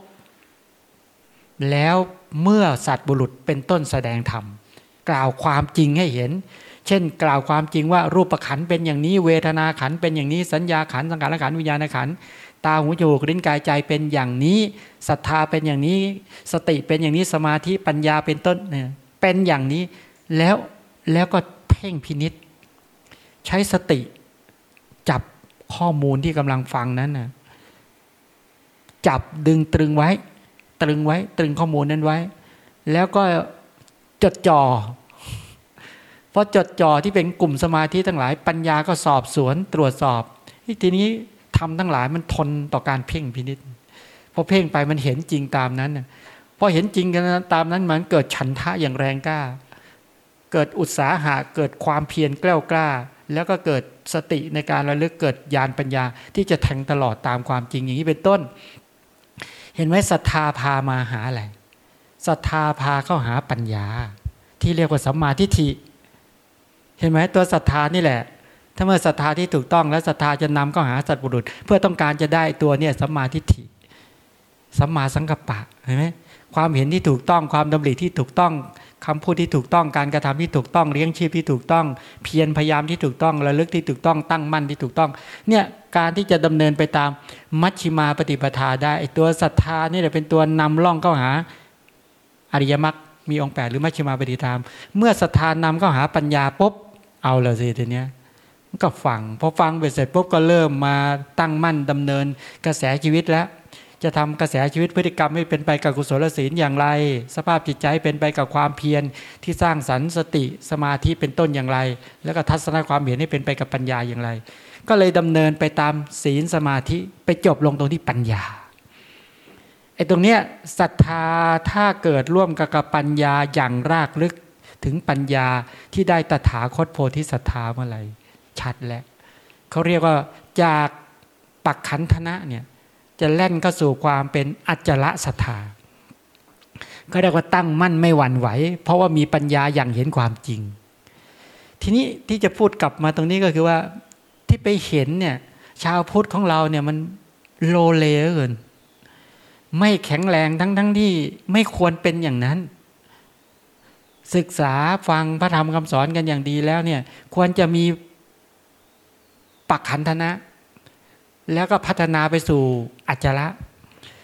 แล้วเมื่อสัตว์บุรุษเป็นต้นแสดงธรรมกล่าวความจริงให้เห็น เช่น กล่าวความจริงว่ารูปขันเป็นอย่างนี้เวทนาขันเป็นอย่างนี้สัญญาขันสังขารขันวิญญาณขัน ตาหูจมูกลิ้นกายใจเป็นอย่างนี้ศรัทธาเป็นอย่างนี้ สติเป็นอย่างนี้สมาธิปัญญาเป็นต้นเนี่ยเป็นอย่างนี้แล้วแล้วก็เพ่งพินิษใช้สติจับข้อมูลที่กำลังฟังนั้นนะจับดึงตรึงไว้ ตรึงไว้ ตรึงข้อมูลนั้นไว้ แล้วก็จดจอ่อเพราะจดจ่อที่เป็นกลุ่มสมาธิทั้งหลายปัญญาก็สอบสวนตรวจสอบทีนี้ ทำทั้งหลายมันทนต่อการเพ่งพินิษพอเพ่งไปมันเห็นจริงตามนั้นพอเห็นจริงกันตามนั้นมันเกิดฉันทะอย่างแรงกล้า เกิดอุตสาหะเกิดความเพียรกล้ากล้า แล้วก็เกิดสติในการระลึกเกิดญาณปัญญาที่จะแทงตลอดตามความจริงอย่างนี้เป็นต้น เห็นไหมศรัทธาพามาหาอะไรศรัทธาพาเข้าหาปัญญา ที่เรียกว่าสัมมาทิฏฐิ เห็นไหมตัวศรัทธานี่แหละ ถ้าเมื่อศรัทธาที่ถูกต้องแล้วศรัทธาจะนำเข้าหาสัตว์บุรุษ เพื่อต้องการจะได้ตัวเนี่ยสัมมาทิฏฐิสัมมาสังกัปปะเห็นไหมความเห็นที่ถูกต้องความดำริที่ถูกต้องคำพูดที่ถูกต้องการกระทำที่ถูกต้องเลี้ยงชีพที่ถูกต้อง เพียรพยายามที่ถูกต้องระลึกที่ถูกต้องตั้งมั่นที่ถูกต้องเนี่ยการที่จะดำเนินไปตามมัชชิมาปฏิปทาได้ตัวศรัทธานี่แหละเป็นตัวนำล่องเข้าหาอริยมรรคมีองค์แปดหรือมัชชิมาปฏิธรรมเมื่อศรัทธานำเข้าหาปัญญาปุ๊บเอาเลยสิทีเนี้ย ก็ฟังพอฟังไปเสร็จปุ๊บก็เริ่มมาตั้งมั่นดำเนินกระแสชีวิตแล้ว จะทำกระแสชีวิตพฤติกรรมให้เป็นไปกับกุศลศีลอย่างไร สภาพจิตใจเป็นไปกับความเพียรที่สร้างสรรค์สติสมาธิเป็นต้นอย่างไร แล้วก็ทัศนคความเห็นให้เป็นไปกับปัญญาอย่างไร ก็เลยดำเนินไปตามศีลสมาธิไปจบลงตรงที่ปัญญาไอ้ตรงเนี้ยศรัทธาถ้าเกิดร่วมกับกับปัญญาอย่างรากลึกถึงปัญญาที่ได้ตถาคตโพธิศรัทธาเมื่อไหร่ ชัดแล้วเขาเรียกว่าจากปักขันธนะเนี่ยจะแล่นเข้าสู่ความเป็นอัจฉระศรัทธาก็เรียกว่าตั้งมั่นไม่หวั่นไหว เพราะว่ามีปัญญาอย่างเห็นความจริง ทีนี้ที่จะพูดกลับมาตรงนี้ก็คือว่าที่ไปเห็นเนี่ยชาวพุทธของเราเนี่ยมันโลเลเกินไม่แข็งแรงทั้งทั้งที่ไม่ควรเป็นอย่างนั้น ศึกษาฟังพระธรรมคำสอนกันอย่างดีแล้วเนี่ยควรจะมี ปักขันธนะ แล้วก็พัฒนาไปสู่อัจฉระ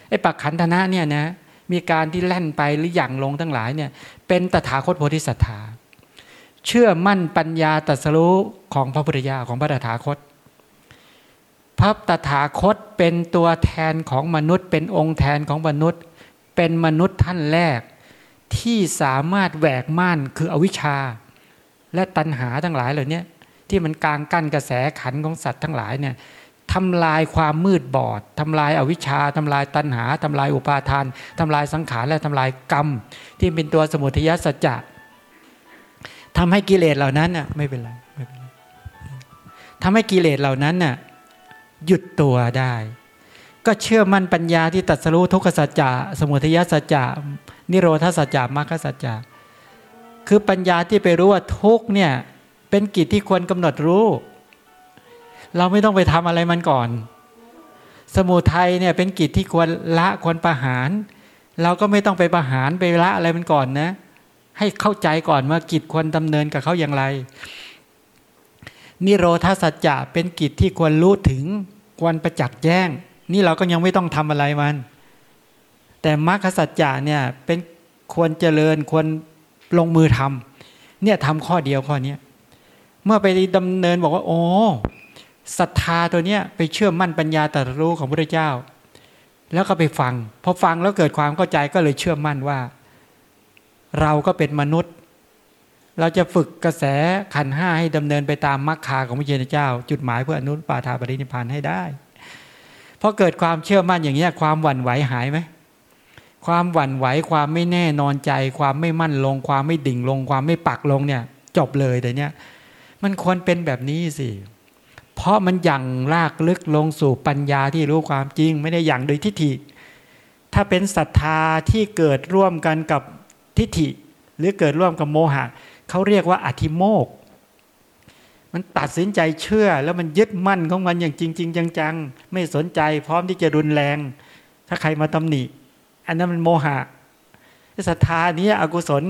ไอ้ปักขันธนะเนี่ยนะมีการที่แล่นไปหรือหยั่งลงทั้งหลายเนี่ยเป็นตถาคตโพธิสัตธาเชื่อมั่นปัญญาตรัสรู้ของพระพุทธเจ้าของพระตถาคต พระตถาคตเป็นตัวแทนของมนุษย์ เป็นองค์แทนของมนุษย์ เป็นมนุษย์ท่านแรก ที่สามารถแหวกม่านคืออวิชชา และตัณหาทั้งหลายเหล่านี้ ที่มันกลางกั้นกระแสขันของสัตว์ทั้งหลายเนี่ยทำลายความมืดบอดทำลายอาวิชชาทำลายตัณหาทำลายอุปาทานทำลายสังขารและทำลายกรรม ที่เป็นตัวสมุทัยสัจจะทำให้กิเลสเหล่านั้นน่ะไม่เป็นไรไม่เป็นไรทำให้กิเลสเหล่านั้นน่ะหยุดตัวได้ ก็เชื่อมั่นปัญญาที่ตัดสรู้ทุกขสัจจะสมุทัยสัจจะนิโรธาสัจจะมรรคสัจจะคือปัญญาที่ไปรู้ว่าทุกเนี่ย เป็นกิจที่ควรกำหนดรู้ เราไม่ต้องไปทำอะไรมันก่อน สมุทัยเนี่ยเป็นกิจที่ควรละควรประหาร เราก็ไม่ต้องไปประหารไปละอะไรมันก่อนนะ ให้เข้าใจก่อนว่ากิจควรดำเนินกับเขาอย่างไร นิโรธาสัจจะเป็นกิจที่ควรรู้ถึงควรประจักษ์แจ้ง นี่เราก็ยังไม่ต้องทำอะไรมัน แต่มรรคสัจจะเนี่ยเป็นควรเจริญควรลงมือทำเนี่ยทำข้อเดียวข้อนี้ เมื่อไปดำเนินบอกว่า โอ้ศรัทธาตัวเนี้ยไปเชื่อมั่นปัญญาตรัสรู้ของพระเจ้า แล้วก็ไปฟังพอฟังแล้วเกิดความเข้าใจก็เลยเชื่อมั่นว่า เราก็เป็นมนุษย์ เราจะฝึกกระแสขันห้าให้ดำเนินไปตามมรรคาของพระเจ้า จุดหมายเพื่ออนุปาทาปรินิพานให้ได้พอเกิดความเชื่อมั่นอย่างนี้ความหวั่นไหวหายไหมความหวั่นไหวความไม่แน่นอนใจ ความไม่มั่นลง ความไม่ดิ่งลง ความไม่ปักลงเนี่ย จบเลยแต่เนี้ย มันควรเป็นแบบนี้สิ เพราะมันยังลากลึกลงสู่ปัญญาที่รู้ความจริง ไม่ได้อย่างโดยทิฏฐิ ถ้าเป็นศรัทธาที่เกิดร่วมกันกับทิฏฐิ หรือเกิดร่วมกับโมหะเขาเรียกว่าอธิโมก มันตัดสินใจเชื่อแล้วมันยึดมั่นของมันอย่างจริงจริงจังๆ ไม่สนใจพร้อมที่จะรุนแรง ถ้าใครมาตำหนิ อันนั้นมันโมหะ ศรัทธานี้อกุศล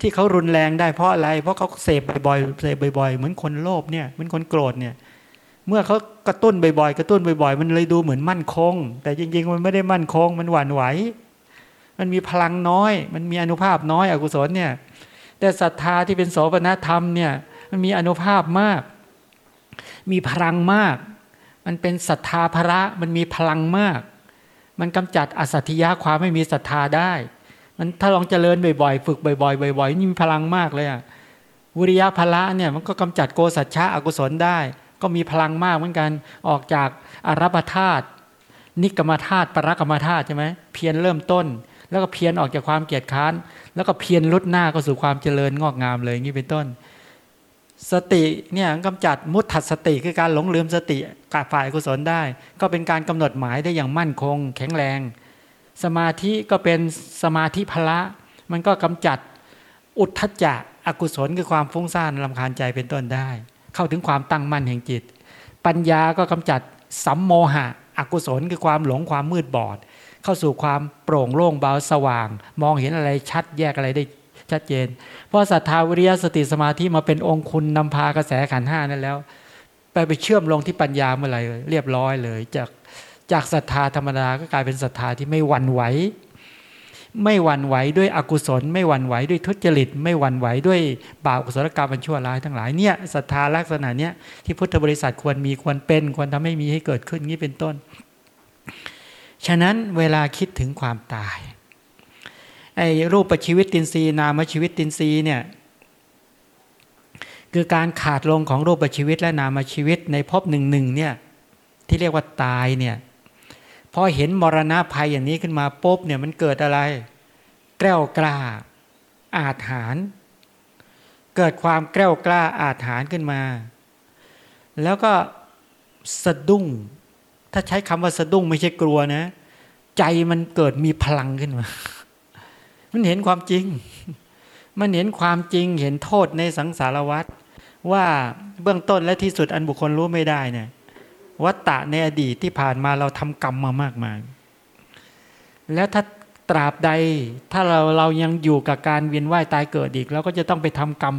ที่เขารุนแรงได้เพราะอะไร เพราะเขาเสพบ่อยๆเสพบ่อยๆ เหมือนคนโลภเนี่ยเหมือนคนโกรธเนี่ยเมื่อเขากระตุ้นบ่อยๆกระตุ้นบ่อยๆ มันเลยดูเหมือนมั่นคง แต่จริงๆ มันไม่ได้มั่นคง มันหวั่นไหว มันมีพลังน้อย มันมีอนุภาพน้อยอกุศลเนี่ย แต่ศรัทธาที่เป็นโสปนธรรมเนี่ยมันมีอนุภาพมาก มีพลังมาก มันเป็นศรัทธาภระมันมีพลังมาก มันกำจัดอสัตยะความไม่มีศรัทธาได้ มันถ้าลองเจริญบ่อยๆ ฝึกบ่อยๆบ่อยๆนี่มีพลังมากเลยอะวิริยะพละเนี่ยมันก็กำจัดโกสัจฉะอกุศลได้ ก็มีพลังมากเหมือนกันออกจากอารัปธาตุนิกรรมธาตุปรกรรมธาตุใช่ไหมเพียรเริ่มต้น แล้วก็เพียรออกจากความเกียดค้าน แล้วก็เพียรลดหน้าก็สู่ความเจริญงอกงามเลยอย่างนี้เป็นต้น สติเนี่ยกำจัดมุตถัดสติคือการหลงลืมสติกาฝ่ายกุศลได้ ก็เป็นการกำหนดหมายได้อย่างมั่นคง แข็งแรง สมาธิก็เป็นสมาธิพละ มันก็กำจัดอุทธจักอกุศลคือความฟุ้งซ่านลำคาญใจเป็นต้นได้ เข้าถึงความตั้งมั่นแห่งจิต ปัญญาก็กำจัดสัมโมหะ อกุศลคือความหลงความมืดบอด เข้าสู่ความโปร่งโล่งเบาสว่าง มองเห็นอะไรชัดแยกอะไรได้ชัดเจน เพราะศรัทธาวิริยสติสมาธิมาเป็นองค์คุณนำพากระแสขันห้านั่นแล้ว ไปไปเชื่อมลงที่ปัญญาเมื่อไหร่เรียบร้อยเลยจาก จากศรัทธาธรรมดาก็กลายเป็นศรัทธาที่ไม่หวั่นไหว ไม่หวั่นไหวด้วยอกุศล ไม่หวั่นไหวด้วยทุจริต ไม่หวั่นไหวด้วยบาปกุศลกรรมมันชั่วร้ายทั้งหลายเนี่ยศรัทธาลักษณะเนี้ยที่พุทธบริษัทควรมีควรเป็นควรทำให้มีให้เกิดขึ้นนี้เป็นต้น ฉะนั้นเวลาคิดถึงความตายไอ้รูปประชีวิตตินรีนามชีวิตตินรีเนี่ยคือการขาดลงของรูปประชีวิตและนามชีวิตในภพหนึ่งหนึ่งเนี่ยที่เรียกว่าตายเนี่ย พอเห็นมรณะภัยอย่างนี้ขึ้นมาปุ๊บเนี่ยมันเกิดอะไร แกล้วกล้า อาถรรพ์เกิดความแกล้วกล้าอาถรรพ์ขึ้นมา แล้วก็สะดุ้ง ถ้าใช้คำว่าสะดุ้งไม่ใช่กลัวนะ ใจมันเกิดมีพลังขึ้นมา มันเห็นความจริง มันเห็นความจริงเห็นโทษในสังสารวัฏว่าเบื้องต้นและที่สุดอันบุคคลรู้ไม่ได้เนี่ย วัตตะในอดีตที่ผ่านมาเราทำกรรมมามากมาย แล้วถ้าตราบใดถ้าเราเรายังอยู่กับการเวียนว่ายตายเกิดอีกเราก็จะต้องไปทำกรรม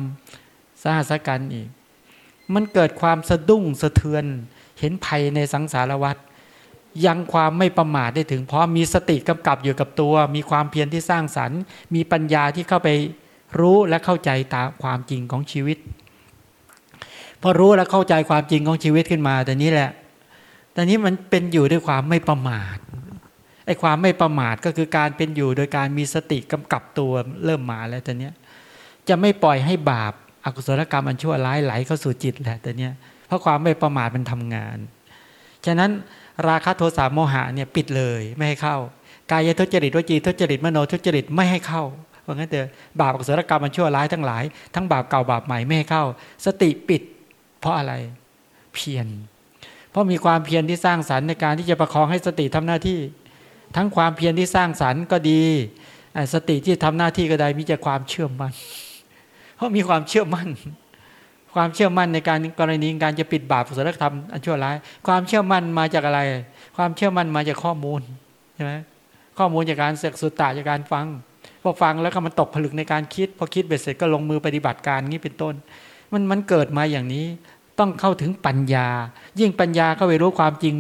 สหัสกันอีก มันเกิดความสะดุ้งสะเทือนเห็นภัยในสังสารวัฏยังความไม่ประมาทได้ถึง เพราะมีสติกำกับอยู่กับตัว มีความเพียรที่สร้างสรรค์ มีปัญญาที่เข้าไปรู้และเข้าใจตามความจริงของชีวิต พอรู้และเข้าใจความจริงของชีวิตขึ้นมาแต่นี้แหละ แต่นี้มันเป็นอยู่ด้วยความไม่ประมาทไอ้ความไม่ประมาทก็คือการเป็นอยู่โดยการมีสติกำกับตัวเริ่มมาแล้วแต่เนี้ยจะไม่ปล่อยให้บาปอกุศลกรรมอันชั่วร้ายไหลเข้าสู่จิตแหละแต่เนี้ยเพราะความไม่ประมาทมันทำงาน ฉะนั้นราคะโทสะโมหะเนี่ยปิดเลยไม่ให้เข้า กายทุจริตวจีทุจริตมโนทุจริตไม่ให้เข้าเพราะงั้นเถอะบาปอกุศลกรรมมันชั่วร้ายทั้งหลาย ทั้งบาปเก่าบาปใหม่ไม่ให้เข้า สติปิด เพราะอะไร เพียร เพราะมีความเพียรที่สร้างสรรค์ในการที่จะประคองให้สติทำหน้าที่ ทั้งความเพียรที่สร้างสรรค์ก็ดีสติที่ทำหน้าที่ก็ได้มีแต่ความเชื่อมั่น่นราะมีความเชื่อมั่น ความเชื่อมั่นในการกรณีการจะปิดบาปศีลธรรมอันชั่วร้าย ความเชื่อมั่นมาจากอะไร ความเชื่อมั่นมาจากข้อมูลใช่ไหมข้อมูลจากการเสกสุตตะจากการฟังพอฟังแล้วก็มันตกผลึกในการคิด พอคิดเบ็ดเสร็จก็ลงมือปฏิบัติการงี้เป็นต้น มันมันเกิดมาอย่างนี้ ต้องเข้าถึงปัญญา ยิ่งปัญญาเข้าไปรู้ความจริง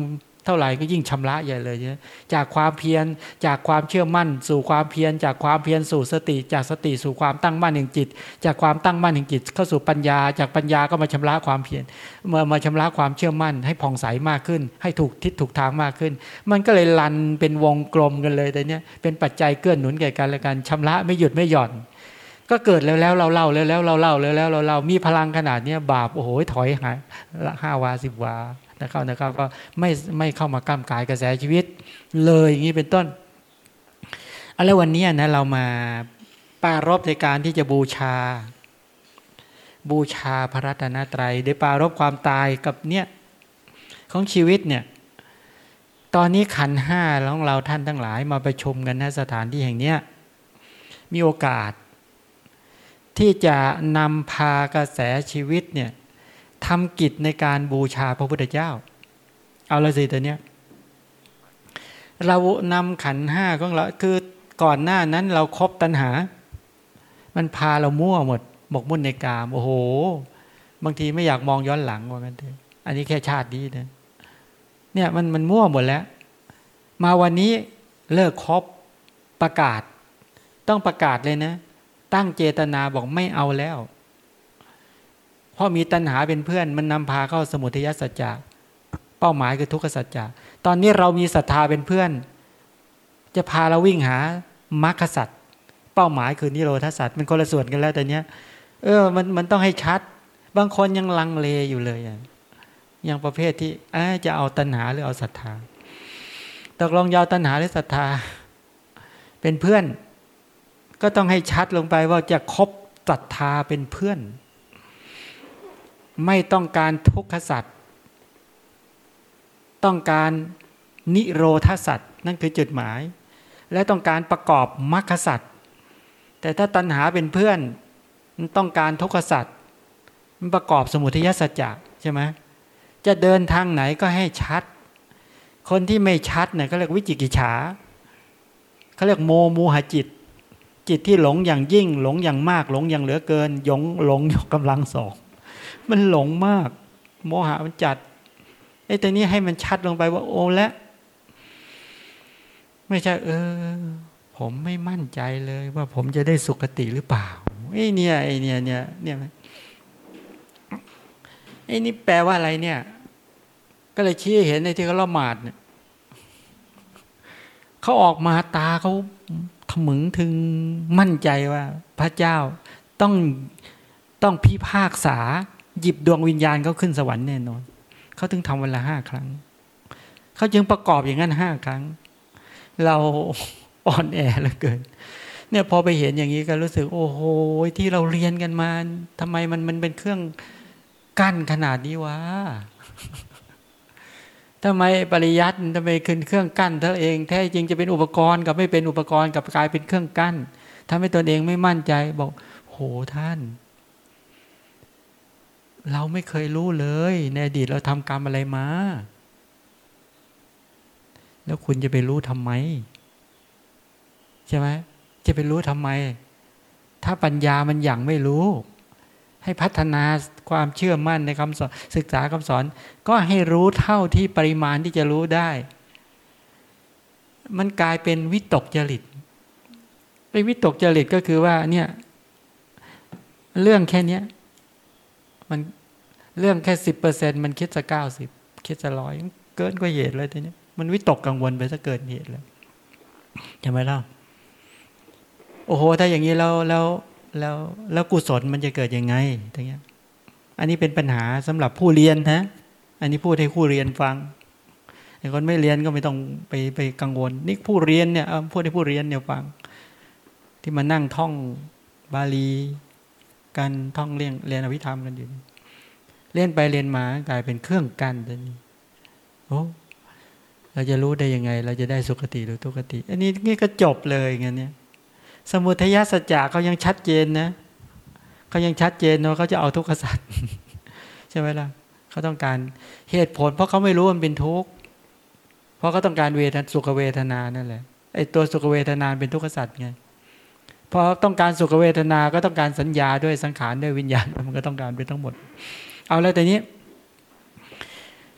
เท่าไหร่ก็ยิ่งชำระใหญ่เลยเนี่ยจากความเพียรจากความเชื่อมั่น สู่ความเพียรจากความเพียรสู่สติ จากสติสู่ความตั้งมั่นแห่งจิต จากความตั้งมั่นแห่งจิต เข้าสู่ปัญญา จากปัญญาก็มาชำระความเพียรเมื่อมาชำระความเชื่อมั่น ให้ผ่องใสมากขึ้น ให้ถูกทิศถูกทางมากขึ้น มันก็เลยลันเป็นวงกลมกันเลยแต่เนี้ยเป็นปัจจัยเกื้อหนุนแก่กันและกันชำระไม่หยุดไม่หย่อน ก็เกิดแล้วแล้วเราเล่าแล้วแล้วเราเล่าแล้วแล้วเราเล่ามีพลังขนาดนี้บาปโอ้โหถอยหายละห้าวาสิบวานะครับนะครับก็ไม่ไม่เข้ามาก้ามกายกระแสชีวิต เลยอย่างนี้เป็นต้นแล้ววันนี้นะเรามาปารบในการที่จะบูชา บูชาพระรัตนตรัยโดยปารบความตายกับเนี่ยของชีวิตเนี่ยตอนนี้ขันห้าของเราท่านทั้งหลายมาประชุมกันณสถานที่แห่งนี้มีโอกาส ที่จะนำพากระแสชีวิตเนี่ยทำกิจในการบูชาพระพุทธเจ้า เอาละสิตัวเนี้ยเรานำขันห้าของเราคือก่อนหน้านั้นเราครบตัณหา มันพาเรามั่วหมดหมกมุ่นในกาม โอ้โห บางทีไม่อยากมองย้อนหลังว่างั้นเถอะอันนี้แค่ชาตินี้นะเนี่ยมันมันมั่วหมดแล้ว มาวันนี้เลิกครบประกาศ ต้องประกาศเลยนะ ตั้งเจตนาบอกไม่เอาแล้ว เพราะมีตัณหาเป็นเพื่อนมันนำพาเข้าสมุทัยสัจจะเป้าหมายคือทุกขสัจจะตอนนี้เรามีศรัทธาเป็นเพื่อน จะพาเราวิ่งหามรรคสัจเป้าหมายคือนิโรธสัจเป็นคนละส่วนกันแล้วแต่เนี้ย เออมันมันต้องให้ชัด บางคนยังลังเลอยู่เลยอย่างประเภทที่จะเอาตัณหาหรือเอาศรัทธาตกลงยาวตัณหาหรือศรัทธา เป็นเพื่อน ก็ต้องให้ชัดลงไปว่าจะคบศรัทธาเป็นเพื่อน ไม่ต้องการทุกขสัตว์ต้องการนิโรธสัตว์นั่นคือจุดหมาย และต้องการประกอบมรรคสัตว์แต่ถ้าตัณหาเป็นเพื่อนมันต้องการทุกขสัตว์มันประกอบสมุทัยสัจจะใช่ไหมจะเดินทางไหนก็ให้ชัด คนที่ไม่ชัดเนี่ยเขาเรียกวิจิกิจฉาเขาเรียกโมมูหจิต จิตที่หลงอย่างยิ่ง หลงอย่างมาก หลงอย่างเหลือเกินยงหลงยกกำลังสองมันหลงมาก โมหะมันจัดไอ้ต่นี้ให้มันชัดลงไปว่า โอ้และ ไม่ใช่ เออ ผมไม่มั่นใจเลยว่าผมจะได้สุคติหรือเปล่าไอ้เนี่ยไอ้เนี่ยเนี่ยเนี่ยไอ้นี่แปลว่าอะไรเนี่ย ก็เลยชี้เห็นในที่เขาละหมาดเนี่ยเขาออกมาตาเขา มึงถึงมั่นใจว่าพระเจ้าต้องต้องพิพากษา หยิบดวงวิญญาณเขาขึ้นสวรรค์แน่นอนเขาถึงทำวันละห้าครั้งเขาจึงประกอบอย่างนั้นห้าครั้ง เราอ่อนแอเหลือเกินเนี่ยพอไปเห็นอย่างนี้ก็รู้สึก โอ้โหที่เราเรียนกันมาทำไมมันมันเป็นเครื่องกั้นขนาดนี้วะ ทำไมปริยัติทำไมขึ้นเครื่องกั้นเธอเองแท้จริงจะเป็นอุปกรณ์กับไม่เป็นอุปกรณ์กับกลายเป็นเครื่องกั้นทำให้ตนเองไม่มั่นใจบอกโหท่าน เราไม่เคยรู้เลย ในอดีตเราทำกรรมอะไรมา แล้วคุณจะไปรู้ทำไม ใช่ไหมจะไปรู้ทำไม ถ้าปัญญามันอย่างไม่รู้ ให้พัฒนาความเชื่อมั่นในคำสอนศึกษาคำสอน ก็ให้รู้เท่าที่ปริมาณที่จะรู้ได้ มันกลายเป็นวิตกจริตไอ้วิตกจริตก็คือว่าเนี่ยเรื่องแค่นี้มันเรื่องแค่สิบเปอร์เซ็นมันคิดจะเก้าสิบคิดจะร้อยเกินกว่าเหตุเลยทีนี้มันวิตกกังวลไปซะเกินเหตุเลยใช่ไหมล่ะโอ้โห ถ้าอย่างนี้แล้วแล้ว แล้วแล้วกุศลมันจะเกิดยังไงอย่างเงี้ยอันนี้เป็นปัญหาสำหรับผู้เรียนนะอันนี้พูดให้ผู้เรียนฟังไอ้คนไม่เรียนก็ไม่ต้องไปไปกังวล นี่ผู้เรียนเนี่ยพูดให้ผู้เรียนเนี่ยฟัง ที่มานั่งท่องบาลี การท่องเรียนเรียนอภิธรรมกันอยู่เล่นไปเรียนมากลายเป็นเครื่องกันตัวนี้โอ้เราจะรู้ได้ยังไง เราจะได้สุขติหรือทุกติ อันนี้นี่ก็จบเลยงั้นเนี่ย สมุทัยสัจจะเขายังชัดเจนนะเขายังชัดเจนว่าเขาจะเอาทุกขสัตว์ใช่ไหมล่ะเขาต้องการเหตุผล เพราะเขาไม่รู้มันเป็นทุกข์เพราะเขาต้องการเวทสุขเวทนานั่นแหละไอ้ตัวสุขเวทนาเป็นทุกขสัตว์ไงพอต้องการสุขเวทนาก็ต้องการสัญญาด้วยสังขารด้วยวิญญาณมันก็ต้องการเป็นทั้งหมด เอาแล้วแต่นี้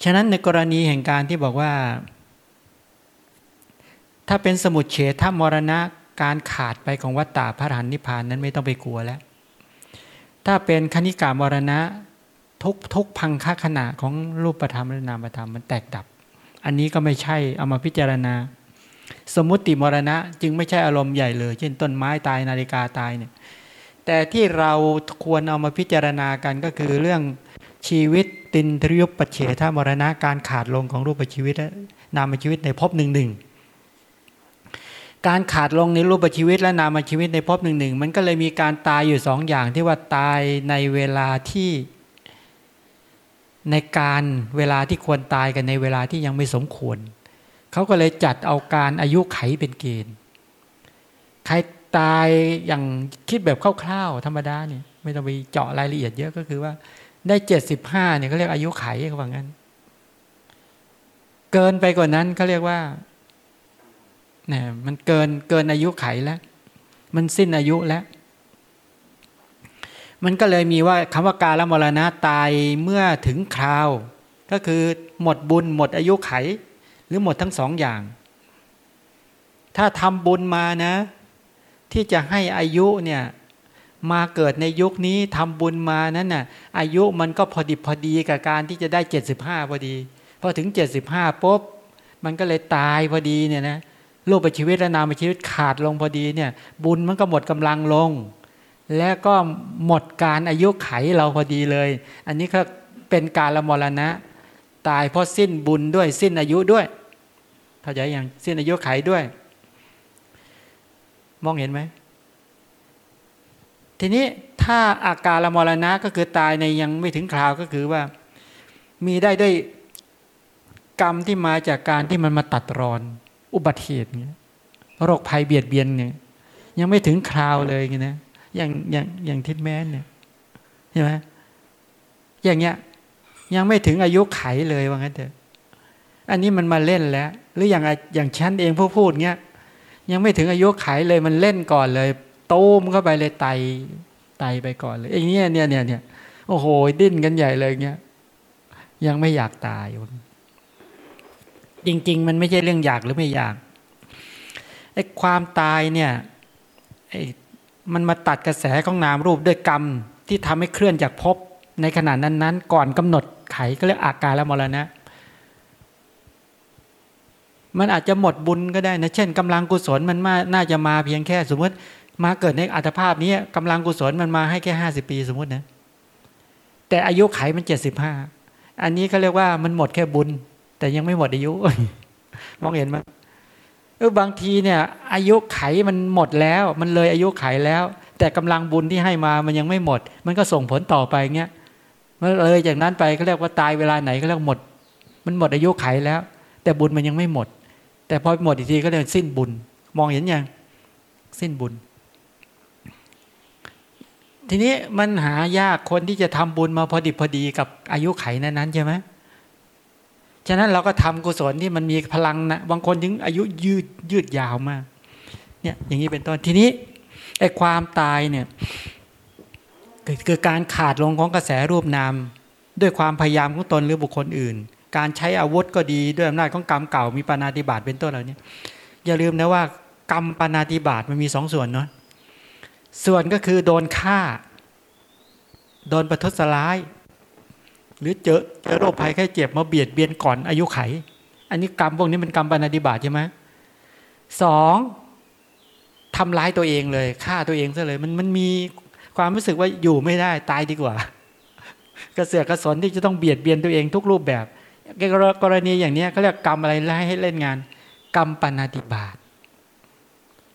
ฉะนั้นในกรณีแห่งการที่บอกว่า ถ้าเป็นสมุดเฉทถ้ามรณะ การขาดไปของวัตตาพระหันนิพพานนั้นไม่ต้องไปกลัวแล้ว ถ้าเป็นคณิกามรณะทุกทุกพังค่าขณะของรูปธรรมและนามธรรมมันแตกดับ อันนี้ก็ไม่ใช่เอามาพิจารณา สมมติมรณะจึงไม่ใช่อารมณ์ใหญ่เลย เช่นต้นไม้ตายนาฬิกาตายเนี่ยแต่ที่เราควรเอามาพิจารณากันก็คือเรื่องชีวิตตินทริยุปเฉทมรณะการขาดลงของรูปชีวิตและนามชีวิตในภพหนึ่งหนึ่ง การขาดลงในรูปชีวิตและนามชีวิตในภพหนึ่งหนึ่งมันก็เลยมีการตายอยู่สองอย่างที่ว่าตายในเวลาที่ในการเวลาที่ควรตายกันในเวลาที่ยังไม่สมควร เขาก็เลยจัดเอาการอายุไขเป็นเกณฑ์ ใครตายอย่างคิดแบบคร่าวๆธรรมดาเนี่ยไม่ต้องไปเจาะรายละเอียดเยอะก็คือว่า ได้เจ็ดสิบห้าเนี่ยเขาเรียกอายุไขเขาบอกงั้น เกินไปกว่านั้นเขาเรียกว่า นี่ยมันเกินเกินอายุไขแล้ว มันสิ้นอายุแล้ว มันก็เลยมีว่าคำว่ากาละมรณะตายเมื่อถึงคราว ก็คือหมดบุญหมดอายุไข หรือหมดทั้งสองอย่าง ถ้าทำบุญมานะ ที่จะให้อายุเนี่ยมาเกิดในยุคนี้ทำบุญมานั้นน่ะอายุมันก็พอดีพอดีกับการที่จะได้ 75พอดีพอถึง 75ปุ๊บมันก็เลยตายพอดีเนี่ยนะ รูปชีวิตและนามชีวิตขาดลงพอดีเนี่ย บุญมันก็หมดกำลังลง และก็หมดการอายุไขเราพอดีเลย อันนี้ก็เป็นการละมรณะ ตายเพราะสิ้นบุญด้วยสิ้นอายุด้วยเข้าใจยังสิ้นอายุไขด้วย มองเห็นไหมทีนี้ถ้าอาการละมรณะก็คือตายในยังไม่ถึงคราวก็คือว่า มีได้ด้วยกรรมที่มาจากการที่มันมาตัดรอน อุบัติเหตุเนี่ยโรคภัยเบียดเบียนเนี่ย ยังไม่ถึงคราวเลยนะอย่างอย่างอย่างทิศแม้นเนี่ยใช่ไหมอย่างเงี้ย ยังไม่ถึงอายุไขเลยว่างั้นเถอะอันนี้มันมาเล่นแล้ว หรืออย่างอย่างฉันเองผู้พูดเงี้ยยังไม่ถึงอายุไขเลยมันเล่นก่อนเลยตูมเข้าไปเลยไตไตไปก่อนเลยไอย่างเงี้ยเนี่ยเนี่ยเนี่ยโอ้โหดิ้นกันใหญ่เลยเงี้ยยังไม่อยากตาย จริง ๆ มันไม่ใช่เรื่องอยากหรือไม่อยากไอ้ความตายเนี่ยไอ้มันมาตัดกระแสของนามรูปด้วยกรรมที่ทำให้เคลื่อนจากภพในขณะนั้นๆ ก่อนกำหนดไขก็เรียกอาการและมรณะมันอาจจะหมดบุญก็ได้นะ เช่นกำลังกุศลมันมาน่าจะมาเพียงแค่สมมติ มาเกิดในอัตภาพนี้กำลังกุศลมันมาให้แค่ห้าสิบปีสมมตินะแต่อายุไขมันเจ็ดสิบห้าอันนี้เขาเรียกว่ามันหมดแค่บุญ แต่ยังไม่หมดอายุ มองเห็นไหมเออบางทีเนี่ย อายุไขมันหมดแล้ว มันเลยอายุไขแล้ว แต่กำลังบุญที่ให้มามันยังไม่หมด มันก็ส่งผลต่อไปเงี้ยมันเลยจากนั้นไปเขาเรียกว่าตายเวลาไหนเขาเรียกหมด มันหมดอายุไขแล้ว แต่บุญมันยังไม่หมด แต่พอหมดอีกทีก็เรียกสิ้นบุญ มองเห็นยังสิ้นบุญ ทีนี้มันหายากคนที่จะทำบุญมาพอดีพอดีกับอายุไขนั้นใช่ไหม ฉะนั้นเราก็ทำกุศลที่มันมีพลังนะบางคนถึงอายุยืดยืดยาวมากเนี่ยอย่างนี้เป็นต้นทีนี้ไอ้ความตายเนี่ยคือการขาดลงของกระแสรูปนามด้วยความพยายามของตนหรือบุคคลอื่น การใช้อาวุธก็ดีด้วยอำนาจของกรรมเก่ามีปานาติบาตเป็นต้นเหล่านี้อย่าลืมนะว่ากรรมปานาติบาตมันมีสองส่วนเนาะส่วนก็คือโดนฆ่า โดนประทุษร้าย หรือเจอเจอโรคภัยแค่เจ็บมาเบียดเบียนก่อนอายุไข อันนี้กรรมพวกนี้เป็นกรรมปฏิบัติใช่ไหมสองทำร้ายตัวเองเลยฆ่าตัวเองซะเลยมันมันมีความรู้สึกว่าอยู่ไม่ได้ตายดีกว่า กระเสือกกระสนที่จะต้องเบียดเบียนตัวเองทุกรูปแบบกรณีอย่างนี้เขาเรียกกรรมอะไรให้เล่นงาน กรรมปฏิบาต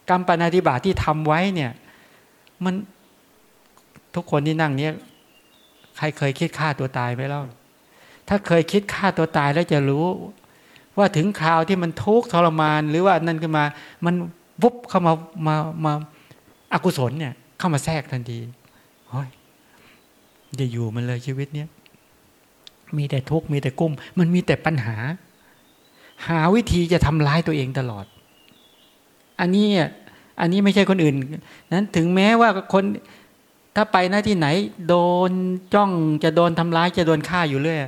กรรมปฏิบาตที่ทำไว้เนี่ย มันทุกคนที่นั่งเนี้ย ใครเคยคิดฆ่าตัวตายไหมเล่า ถ้าเคยคิดฆ่าตัวตายแล้วจะรู้ ว่าถึงคราวที่มันทุกข์ทรมาน หรือว่านั่นขึ้นมา มันวุบเข้ามามามาอากุศลเนี่ย เข้ามาแทรกทันทีโอ้ยจะอยู่มันเลยชีวิตเนี้ยมีแต่ทุกข์มีแต่กุ้ม มันมีแต่ปัญหา หาวิธีจะทำร้ายตัวเองตลอด อันนี้อันนี้ไม่ใช่คนอื่น นั้นถึงแม้ว่าคน ถ้าไปหน้าที่ไหน โดนจ้องจะโดนทำร้ายจะโดนฆ่าอยู่เรื่อย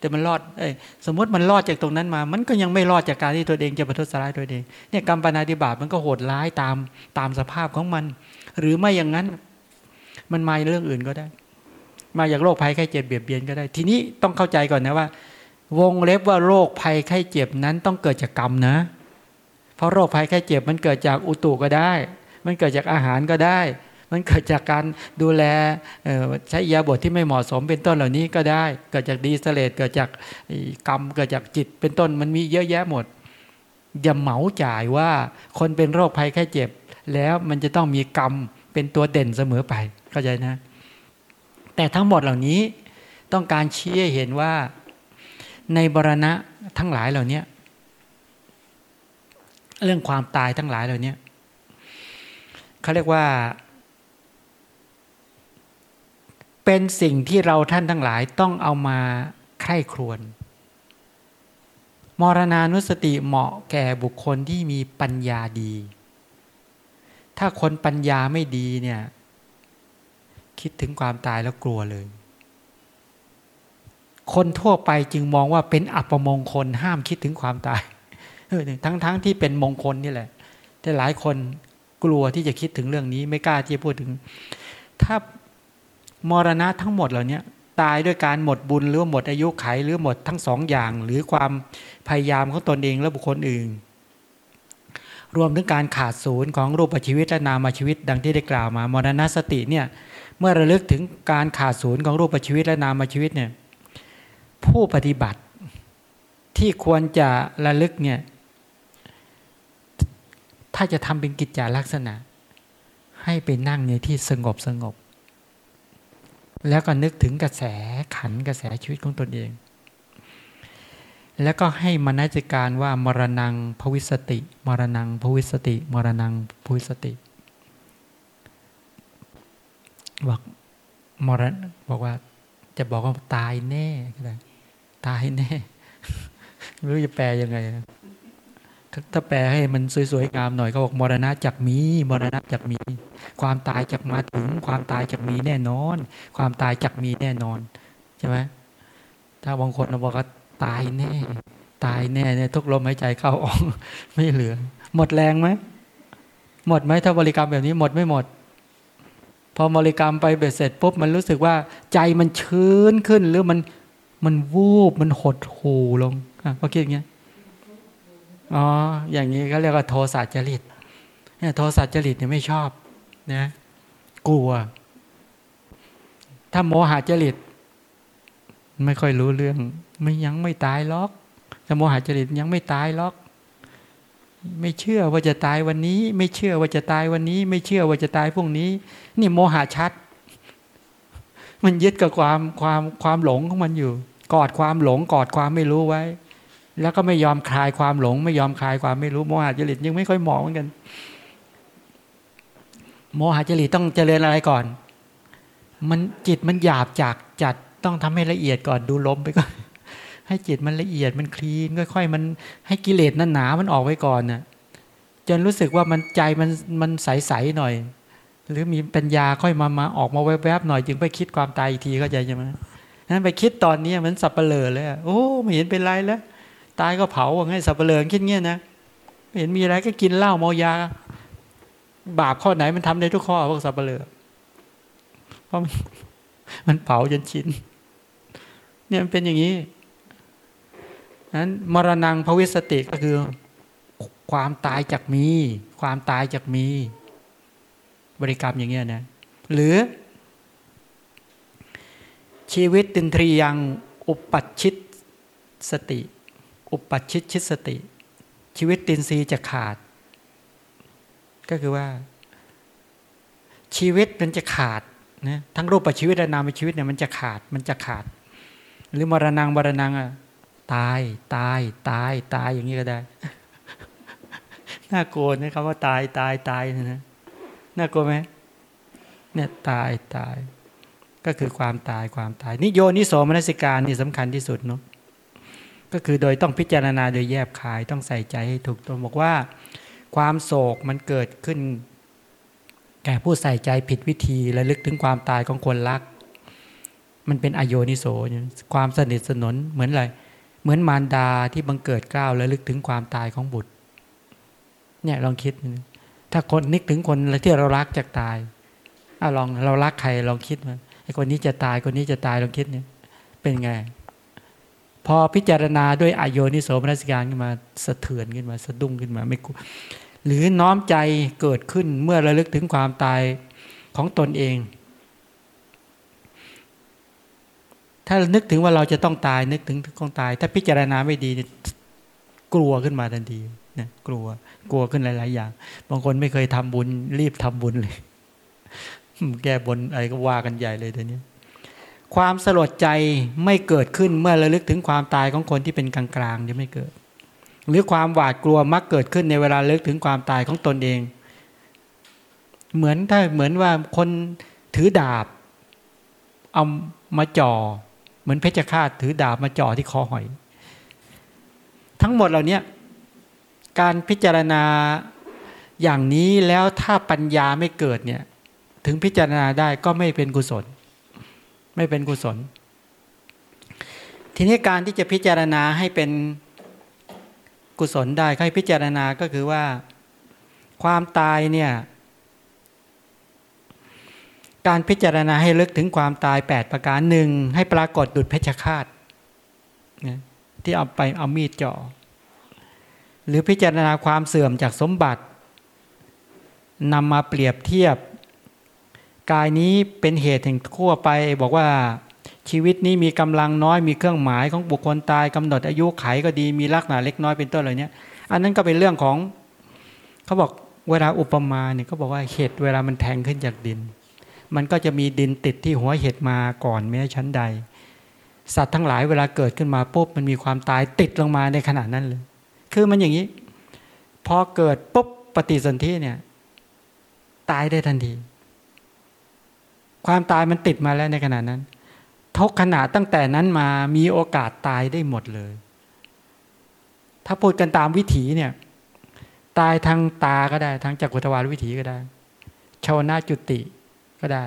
แต่มันรอดเอ้ยสมมติมันรอดจากตรงนั้นมา มันก็ยังไม่รอดจากการที่ตัวเองจะประทุษร้ายตัวเองเนี่ยกรรมปนาธิบาตมันก็โหดร้ายตามตามสภาพของมัน หรือไม่อย่างนั้น มันมาเรื่องอื่นก็ได้ มาจากโรคภัยไข้เจ็บเบียดเบียนก็ได้ ทีนี้ต้องเข้าใจก่อนนะว่า วงเล็บว่าโรคภัยไข้เจ็บนั้นต้องเกิดจากกรรมนะ เพราะโรคภัยไข้เจ็บมันเกิดจากอุตุก็ได้ มันเกิดจากอาหารก็ได้ มันเกิดจากการดูแลใช้อิริยาบถที่ไม่เหมาะสมเป็นต้นเหล่านี้ก็ได้ เกิดจากดีเสลดเกิดจากกรรมเกิดจากจิตเป็นต้นมันมีเยอะแยะหมด อย่าเหมาจ่ายว่าคนเป็นโรคภัยแค่เจ็บ แล้วมันจะต้องมีกรรมเป็นตัวเด่นเสมอไปเข้าใจนะ แต่ทั้งหมดเหล่านี้ต้องการชี้ให้เห็นว่าในบรณะทั้งหลายเหล่านี้เรื่องความตายทั้งหลายเหล่านี้เขาเรียกว่า เป็นสิ่งที่เราท่านทั้งหลายต้องเอามาใคร่ครวญมรณานุสติเหมาะแก่บุคคลที่มีปัญญาดี ถ้าคนปัญญาไม่ดีเนี่ย คิดถึงความตายแล้วกลัวเลย คนทั่วไปจึงมองว่าเป็นอัปมงคลห้ามคิดถึงความตายทั้งๆทที่เป็นมงคลนี่แหละ แต่หลายคนกลัวที่จะคิดถึงเรื่องนี้ไม่กล้าที่จะพูดถึง ถ้า มรณะทั้งหมดเหล่านี้ตายด้วยการหมดบุญหรือหมดอายุไขหรือหมดทั้งสองอย่าง หรือความพยายามของตนเองและบุคคลอื่น รวมถึงการขาดศูนย์ของรูปชีวิตและนามชีวิต ดังที่ได้กล่าวมามรณะสติเนี่ยเมื่อระลึกถึงการขาดศูนย์ของรูปชีวิตและนามชีวิตเนี่ยผู้ปฏิบัติที่ควรจะระลึกเนี่ยถ้าจะทำเป็นกิจจาลักษณะ ให้ไปนั่งในที่สงบสงบ แล้วก็นึกถึงกระแสขันกระแสชีวิตของตนเอง แล้วก็ให้มนสิการว่ามรณงภวิสติ มรณงภวิสติ มรณงภวิสติบอกมรณบอกว่า จะบอกว่าตายแน่ก็ได้ตายแน่ไม่รู้จะแปลยังไง ถ้าแปลให้มันสวยๆงามหน่อยก็บอกมรณะจักมีมรณะจักมี ความตายจักมาถึง ความตายจักมีแน่นอน ความตายจักมีแน่นอนใช่ไหมถ้าบางคนเราบอกว่าตายแน่ ตายแน่เนี่ยทุกลมหายใจเข้าออกไม่เหลือ หมดแรงไหมหมดไหมถ้าบริกรรมแบบนี้หมดไม่หมด พอบริกรรมไปเบ็ดเสร็จปุ๊บมันรู้สึกว่าใจมันชื้นขึ้นหรือมันมันวูบมันหดหูลงอะพอคิดอย่างเงี้ย อ๋อ อย่างนี้ก็เรียกว่าโทสะจริตเนี่ยโทสะจริตเนี่ยไม่ชอบนะกลัว ถ้าโมหะจริต ไม่ค่อยรู้เรื่อง ไม่ยังไม่ตายล็อกถ้าโมหะจริตยังไม่ตายล็อก ไม่เชื่อว่าจะตายวันนี้ ไม่เชื่อว่าจะตายวันนี้ ไม่เชื่อว่าจะตายพรุ่งนี้ นี่โมหะชัด มันยึดกับความความความหลงของมันอยู่ กอดความหลงกอดความไม่รู้ไว้ แล้วก็ไม่ยอมคลายความหลง ไม่ยอมคลายความไม่รู้โมหะจริตยังไม่ค่อยมองเหมือนกัน โมหะจริตต้องเจริญอะไรก่อน มันจิตมันหยาบจากจัดต้องทำให้ละเอียดก่อนดูลมไปก่อนให้จิตมันละเอียดมันคลีนค่อย ๆ มันให้กิเลสนั้นหนามันออกไว้ก่อนน่ะจนรู้สึกว่ามันใจมันมันใสๆหน่อย หรือมีปัญญาค่อยมามาออกมาแวบๆหน่อยจึงไปคิดความตายอีกทีเข้าใจใช่ไหมนั้นไปคิดตอนนี้มันสับเปลือเลยโอ้ไม่เห็นเป็นไรแล้ว ตายก็เผาว่าไงสับเปลืองคิดเงี้ยนะเห็นมีอะไรก็กินเหล้าเมายา บาปข้อไหนมันทำได้ทุกข้อพวกสับเปลือเพราะมันเผาจนชินเนี่ยมันเป็นอย่างนี้นั้นมรณงภวิสติก็คือ ความตายจากมี ความตายจากมี บริกรรมอย่างเงี้ยนะหรือ ชีวิตตินทรียังอุปัชิตสติ อุปัชิตชิตสติ ชีวิตตินรีจะขาด ก็คือว่า ชีวิตมันจะขาดนะทั้งรูปชีวิตและนามชีวิตเนี่ยมันจะขาดมันจะขาด หรือมรณงมรณงอะตายตายตายตายอย่างนี้ก็ได้น่ากลัวนะครับว่าตายตายตายนะน่ากลัวไหมเนี่ยตายตาย ก็คือความตายความตายนิโยนิโสมนสิการนี่สำคัญที่สุดเนาะ ก็คือโดยต้องพิจารณาโดยแยบคายต้องใส่ใจให้ถูกต้องบอกว่า ความโศกมันเกิดขึ้น แก่ผู้ใส่ใจผิดวิธีและลึกถึงความตายของคนรัก มันเป็นอโยนิโสความสนิทสนนเหมือนอะไรเหมือนมารดาที่บังเกิดกล้าวและลึกถึงความตายของบุตร เนี่ยลองคิด ถ้าคนนึกถึงคนที่เรารักจากตายอาลองเรารักใครลองคิดมาไอ้คนนี้จะตายคนนี้จะตายลองคิดเนี่ย เป็นไง พอพิจารณาด้วยอโยนิโสมนัสการขึ้นมาสะเทือนขึ้นมาสะดุ้งขึ้นมาไม่กลัวหรือน้อมใจเกิดขึ้นเมื่อระลึกถึงความตายของตนเอง ถ้านึกถึงว่าเราจะต้องตายนึกถึงต้องตาย ถ้าพิจารณาไม่ดีกลัวขึ้นมาทันทีนะกลัวกลัวขึ้นหลาย ๆ อย่าง บางคนไม่เคยทำบุญรีบทำบุญเลย แก้บนอะไรก็ว่ากันใหญ่เลยเดี๋ยวนี้ ความสลดใจไม่เกิดขึ้นเมื่อระลึกถึงความตายของคนที่เป็นกลางๆจะไม่เกิด หรือความหวาดกลัวมักเกิดขึ้นในเวลาเลิกถึงความตายของตนเอง เหมือนถ้าเหมือนว่าคนถือดาบเอามาจ่อเหมือนเพชฌฆาตถือดาบมาจ่อที่คอหอย ทั้งหมดเหล่านี้การพิจารณาอย่างนี้แล้วถ้าปัญญาไม่เกิดเนี่ยถึงพิจารณาได้ก็ไม่เป็นกุศล ไม่เป็นกุศล ทีนี้การที่จะพิจารณาให้เป็นกุศลได้ให้พิจารณาก็คือว่า ความตายเนี่ยการพิจารณาให้ลึกถึงความตาย 8 ประการหนึ่งให้ปรากฏดุจเพชฌฆาตที่เอาไปเอามีดจ่อหรือพิจารณาความเสื่อมจากสมบัตินำมาเปรียบเทียบ กายนี้เป็นเหตุแห่งขั้วไป บอกว่าชีวิตนี้มีกำลังน้อยมีเครื่องหมายของบุคคลตายกำหนดอายุไขก็ดีมีลักษณะเล็กน้อยเป็นต้นอะไรเนี้ยอันนั้นก็เป็นเรื่องของเขาบอกเวลาอุปมาเนี่ยเขาบอกว่าเห็ดเวลามันแทงขึ้นจากดิน มันก็จะมีดินติดที่หัวเห็ดมาก่อนแม้ชั้นใด สัตว์ทั้งหลายเวลาเกิดขึ้นมาปุ๊บมันมีความตายติดลงมาในขณะนั้นเลย คือมันอย่างนี้ พอเกิดปุ๊บปฏิสนธิเนี่ย ตายได้ทันที ความตายมันติดมาแล้วในขณะนั้นทุกขณะตั้งแต่นั้นมามีโอกาสตายได้หมดเลย ถ้าพูดกันตามวิถีเนี่ย ตายทางตาก็ได้ทางจักรุทวารวิถีก็ได้ชาวนาจุติก็ได้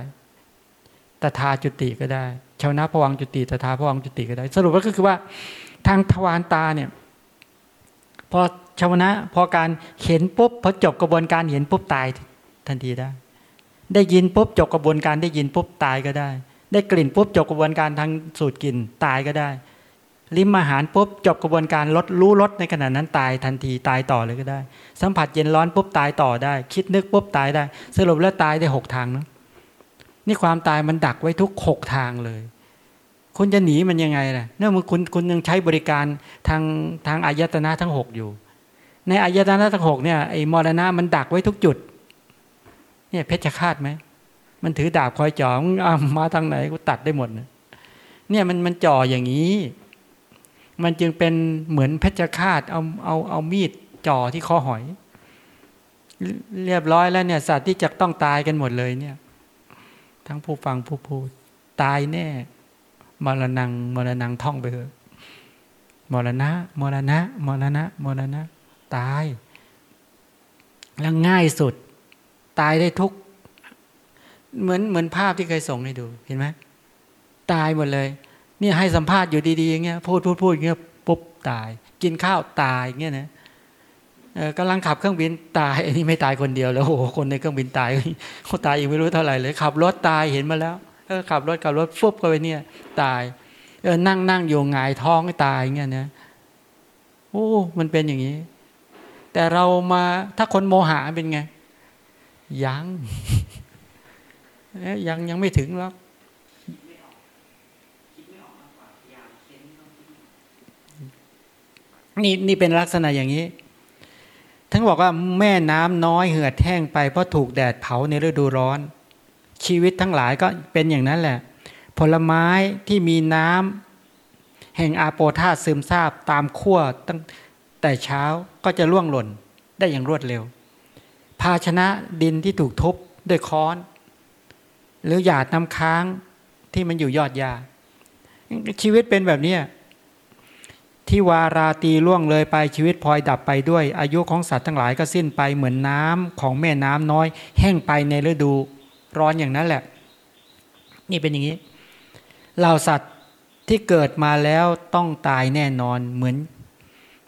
ตถาจุติก็ได้ชาวนาพวังจุติตถาพวังจุติก็ได้ สรุปก็คือว่าทางทวารตาเนี่ยพอชาวนะพอการเห็นปุ๊บพอจบกระบวนการเห็นปุ๊บตายทันทีได้ ได้ยินปุ๊บจบกระบวนการได้ยินปุ๊บตายก็ได้ ได้กลิ่นปุ๊บจบกระบวนการทางสูดกลิ่นตายก็ได้ ลิ้มอาหารปุ๊บจบกระบวนการลดรู้ลดในขณะนั้นตายทันทีตายต่อเลยก็ได้ สัมผัสเย็นร้อนปุ๊บตายต่อได้ คิดนึกปุ๊บตายได้ สรุปแล้วตายได้หกทางนะนี่ความตายมันดักไว้ทุกหกทางเลยคุณจะหนีมันยังไงล่ะเนื่องจากคุณคุณยังใช้บริการทางทางอายตนะทั้งหกอยู่ ในอายตนะทั้งหกเนี่ยไอ้มรณะมันดักไว้ทุกจุด เนี่ยเพชฌฆาตไหมมันถือดาบคอยจ่อมาทางไหนกูตัดได้หมดเนี่ยมันมันจ่ออย่างนี้ มันจึงเป็นเหมือนเพชฌฆาตเอาเอาเอามีดจ่อที่คอหอย เรียบร้อยแล้วเนี่ย สัตว์ที่จะต้องตายกันหมดเลยเนี่ย ทั้งผู้ฟังผู้พูดตายแน่ มรณงมรณงท่องไปเถอะมรณะมรณะมรณะมรณะตาย แล้วง่ายสุด ตายได้ทุก เหมือนเหมือนภาพที่เคยส่งให้ดูเห็นไหมตายหมดเลยเนี่ยให้สัมภาษณ์อยู่ดีๆอย่างเงี้ยพูดพูดพูดอย่างเงี้ยปุ๊บตาย กินข้าวตายอย่างเงี้ยนะกำลังขับเครื่องบินตายอันนี้ไม่ตายคนเดียวแล้วโอ้โหคนในเครื่องบินตายเขาตายยังไม่รู้เท่าไหร่เลยขับรถตายเห็นมาแล้วเออขับรถขับรถฟุบก็ไปเนี่ย ตายเออนั่งนั่งอยู่หงายท้องตายเงี้ยนะโอ้ มันเป็นอย่างนี้ แต่เรามาถ้าคนโมหะเป็นไง ยังยังยังไม่ถึงหรอกนี่นี่เป็นลักษณะอย่างนี้ ทั้งบอกว่าแม่น้ำน้อยเหือดแห้งไปเพราะถูกแดดเผาในฤดูร้อน ชีวิตทั้งหลายก็เป็นอย่างนั้นแหละ ผลไม้ที่มีน้ำแห่งอาโปธาซึมซาบตามขั้วตั้งแต่เช้าก็จะล่วงหล่นได้อย่างรวดเร็ว ภาชนะดินที่ถูกทุบด้วยค้อน หรือหยาดน้ำค้างที่มันอยู่ยอดยา ชีวิตเป็นแบบเนี้ยที่วาราตีล่วงเลยไปชีวิตพลอยดับไปด้วย อายุของสัตว์ทั้งหลายก็สิ้นไปเหมือนน้ำของแม่น้ำน้อย แห้งไปในฤดูร้อนอย่างนั้นแหละ นี่เป็นอย่างนี้เหล่าสัตว์ที่เกิดมาแล้วต้องตายแน่นอนเหมือน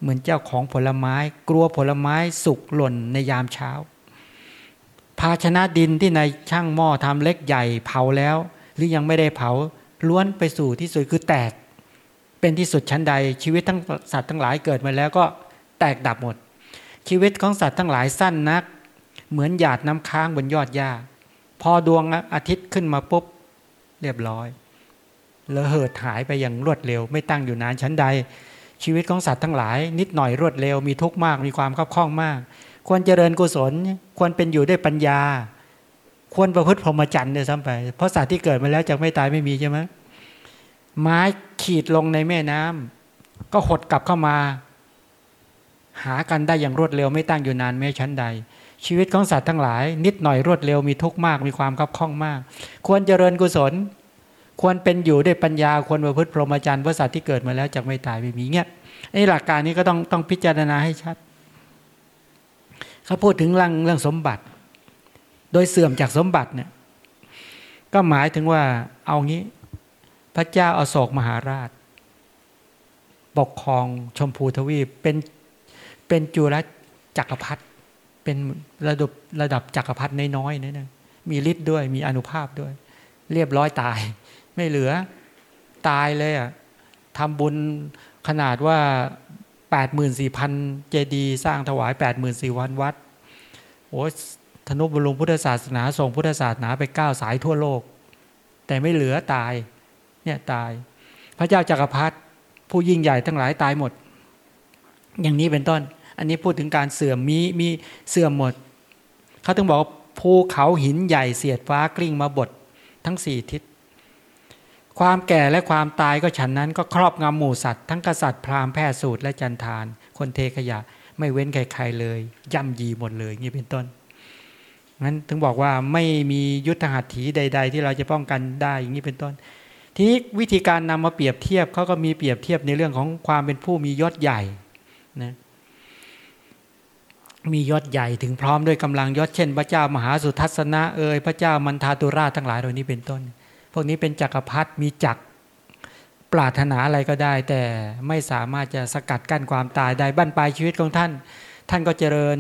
เหมือนเจ้าของผลไม้ กลัวผลไม้สุกหล่นในยามเช้า ภาชนะดินที่ในช่างหม้อทำเล็กใหญ่เผาแล้ว หรือยังไม่ได้เผาล้วนไปสู่ที่สุดคือแตก เป็นที่สุดชั้นใด ชีวิตทั้งสัตว์ทั้งหลายเกิดมาแล้วก็แตกดับหมด ชีวิตของสัตว์ทั้งหลายสั้นนัก เหมือนหยาดน้ำค้างบนยอดหญ้าพอดวงอาทิตย์ขึ้นมาปุ๊บเรียบร้อยแล้วเหิดหายไปอย่างรวดเร็ว ไม่ตั้งอยู่นานชั้นใด ชีวิตของสัตว์ทั้งหลาย นิดหน่อยรวดเร็วมีทุกข์มากมีความขับข้องมาก ควรเจริญกุศล ควรเป็นอยู่ด้วยปัญญา ควรประพฤติพรหมจรรย์เนี่ยซ้ำไป เพราะสัตว์ที่เกิดมาแล้วจะไม่ตายไม่มีใช่ไหมไม้ขีดลงในแม่น้ำก็หดกลับเข้ามา หากันได้อย่างรวดเร็วไม่ตั้งอยู่นานแม้ชั้นใด ชีวิตของสัตว์ทั้งหลาย นิดหน่อยรวดเร็วมีทุกข์มากมีความขับข้องมาก ควรเจริญกุศล ควรเป็นอยู่ด้วยปัญญา ควรประพฤติพรหมจรรย์เพราะสัตว์ที่เกิดมาแล้วจะไม่ตายไม่มีเงี้ยไอ้หลักการนี้ก็ต้องต้องพิจารณาให้ชัด เขาพูดถึงเรื่องเรื่องสมบัติ โดยเสื่อมจากสมบัติเนี่ยก็หมายถึงว่าเอางี้ พระเจ้าอาโศกมหาราช ปกครองชมพูทวีปเป็นเป็นจุลจักรพรรดิเป็นระดับระดับจักรพรรดิน้อยๆนั่นมีฤทธิ์ด้วยมีอนุภาพด้วย เรียบร้อยตาย ไม่เหลือตายเลยอะทำบุญขนาดว่า แปดหมื่นสี่พันเจดีสร้างถวายแปดหมื่นสี่วันวัดโอ้ธนุบรมพุทธศาสนาส่งพุทธศาสนาไปเก้าสายทั่วโลก แต่ไม่เหลือตายเนี่ยตาย พระเจ้าจากักรพรรดิผู้ยิ่งใหญ่ทั้งหลายตายหมด อย่างนี้เป็นต้น อันนี้พูดถึงการเสื่อมมีมีเสื่อมหมด เขาต้องบอกภูเขาหินใหญ่เสียดฟ้ากลิ้งมาบดทั้งสี่ทิศ ความแก่และความตายก็ฉันนั้นก็ครอบงำหมู่สัตว์ทั้งกษัตริย์พราหมณ์แพทย์สูตรและจันทาน คนเทขยะไม่เว้นใครๆเลย ย่ำยีหมดเลยนี่เป็นต้นงั้นถึงบอกว่าไม่มียุทธหัตถีใด ๆ ที่เราจะป้องกันได้อย่างนี้เป็นต้น ทีนี้วิธีการนำมาเปรียบเทียบเขาก็มีเปรียบเทียบในเรื่องของความเป็นผู้มียศใหญ่นะมียศใหญ่ถึงพร้อมด้วยกำลังยศเช่น พระเจ้ามหาสุทัศนะเอ่ยพระเจ้ามันทาตุราทั้งหลายเหล่านี้เป็นต้น พวกนี้เป็นจักรพรรดิมีจักรปรารถนาอะไรก็ได้ แต่ไม่สามารถจะสกัดกั้นความตายได้บั้นปลายชีวิตของท่าน ท่านก็เจริญ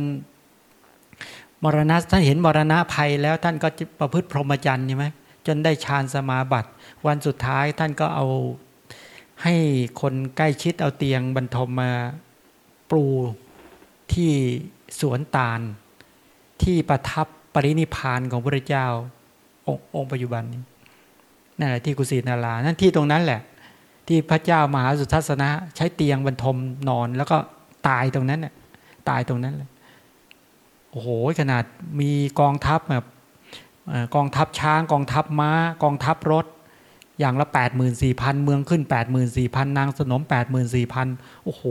มรณะท่านเห็นมรณะภัยแล้วท่านก็ประพฤติพรหมจรรย์ใช่ไหมจนได้ฌานสมาบัติ วันสุดท้ายท่านก็เอาให้คนใกล้ชิดเอาเตียงบรรทมมาปลูที่สวนตาล ที่ประทับปรินิพานของพระเจ้าององค์ปัจจุบันนี้ นั่นแหละที่กุสินารานั่นที่ตรงนั้นแหละ ที่พระเจ้ามหาสุทัศนะ ใช้เตียงบรรทมนอน แล้วก็ตายตรงนั้นน่ะตายตรงนั้นเลยโอ้โหขนาดมีกองทัพแบบกองทัพช้าง กองทัพม้า กองทัพรถ อย่างละแปดหมื่นสี่พันเมืองขึ้นแปดหมื่นสี่พันนางสนมแปดหมื่นสี่พันโอ้โห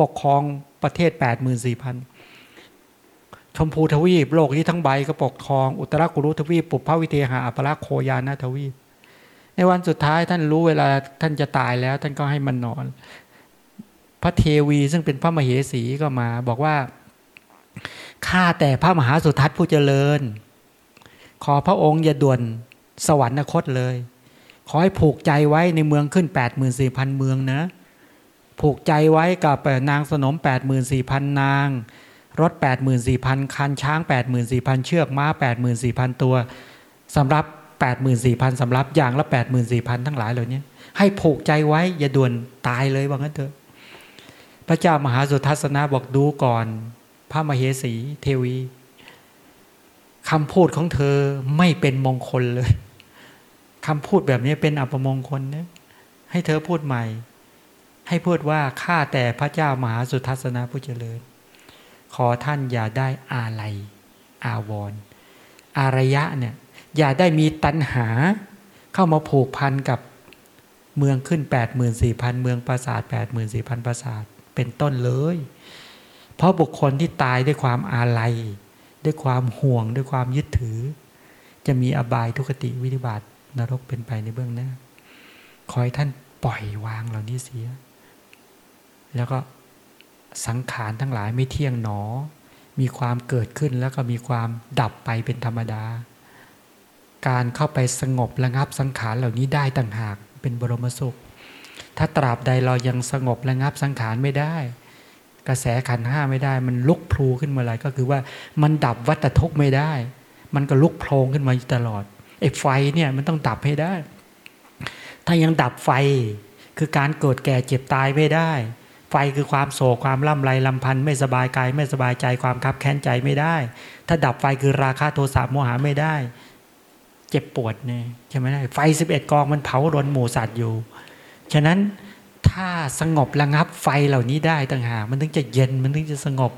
ปกครองประเทศแปดหมื่นสี่พันชมพูทวีป โลกที่ทั้งใบก็ปกครอง อุตรากุรุทวีป ปุพพวิเทหาอัปราโคยานาทวีป ในวันสุดท้ายท่านรู้เวลาท่านจะตายแล้ว ท่านก็ให้มันนอน พระเทวีซึ่งเป็นพระมเหสีก็มา บอกว่าข้าแต่พระมหาสุทัศน์ผู้เจริญ ขอพระองค์อย่าด่วนสวรรคตเลย ขอให้ผูกใจไว้ในเมืองขึ้น 8 4 0 0 0 เมืองนะ ผูกใจไว้กับนางสนม 8 4 0 0 0 นาง รถ 8 4 0 0 0 คันช้าง 8 4 0 0 0 เชือกม้า 8 4 0 0 0 ตัวสำหรับ แปดหมื่นสี่พันสำรับอย่างละแปดหมื่นสี่พันทั้งหลายเหล่านี้ให้ผูกใจไว้อย่าด่วนตายเลยว่างั้นเถอะ พระเจ้ามหาสุทัศนะบอกดูก่อน พระมเหสีเทวีคำพูดของเธอไม่เป็นมงคลเลยคำพูดแบบนี้เป็นอัปมงคลนะให้เธอพูดใหม่ ให้พูดว่าข้าแต่พระเจ้ามหาสุทัศนะผู้เจริญ ขอท่านอย่าได้อาลัยอาวรอารยะเนี่ย อย่าได้มีตัณหา เข้ามาผูกพันกับเมืองขึ้น 8 4 0 0 0 เมืองปราสาท 8 4 0 0 0 ปราสาท เป็นต้นเลย เพราะบุคคลที่ตายด้วยความอาลัย ด้วยความห่วงด้วยความยึดถือ จะมีอบายทุกติวิธิบาตนรกเป็นไปในเบื้องหน้า ขอให้ท่านปล่อยวางเหล่านี้เสีย แล้วก็สังขารทั้งหลายไม่เที่ยงหนอ มีความเกิดขึ้นแล้วก็มีความดับไปเป็นธรรมดา การเข้าไปสงบระงับสังขารเหล่านี้ได้ต่างหากเป็นบรมสุข ถ้าตราบใดเรายังสงบระงับสังขารไม่ได้ กระแสขันห้าไม่ได้ มันลุกพลูขึ้นมาอะไรก็คือว่ามันดับวัตทุกข์ไม่ได้ มันก็ลุกโพลงขึ้นมาตลอดไอ้ไฟเนี่ยมันต้องดับให้ได้ ถ้ายังดับไฟคือการเกิดแก่เจ็บตายไม่ได้ ไฟคือความโศกความล่ำไรลำพันธ์ไม่สบายกายไม่สบายใจความคับแค้นใจไม่ได้ ถ้าดับไฟคือราคะโทสะโมหะไม่ได้ เจ็บปวดเนี่ยใช่ไหมได้ไฟสิบเอ็ดกองมันเผารนหมูสัตว์อยู่ ฉะนั้นถ้าสงบระงับไฟเหล่านี้ได้ต่างหากมันถึงจะเย็นมันถึงจะสงบ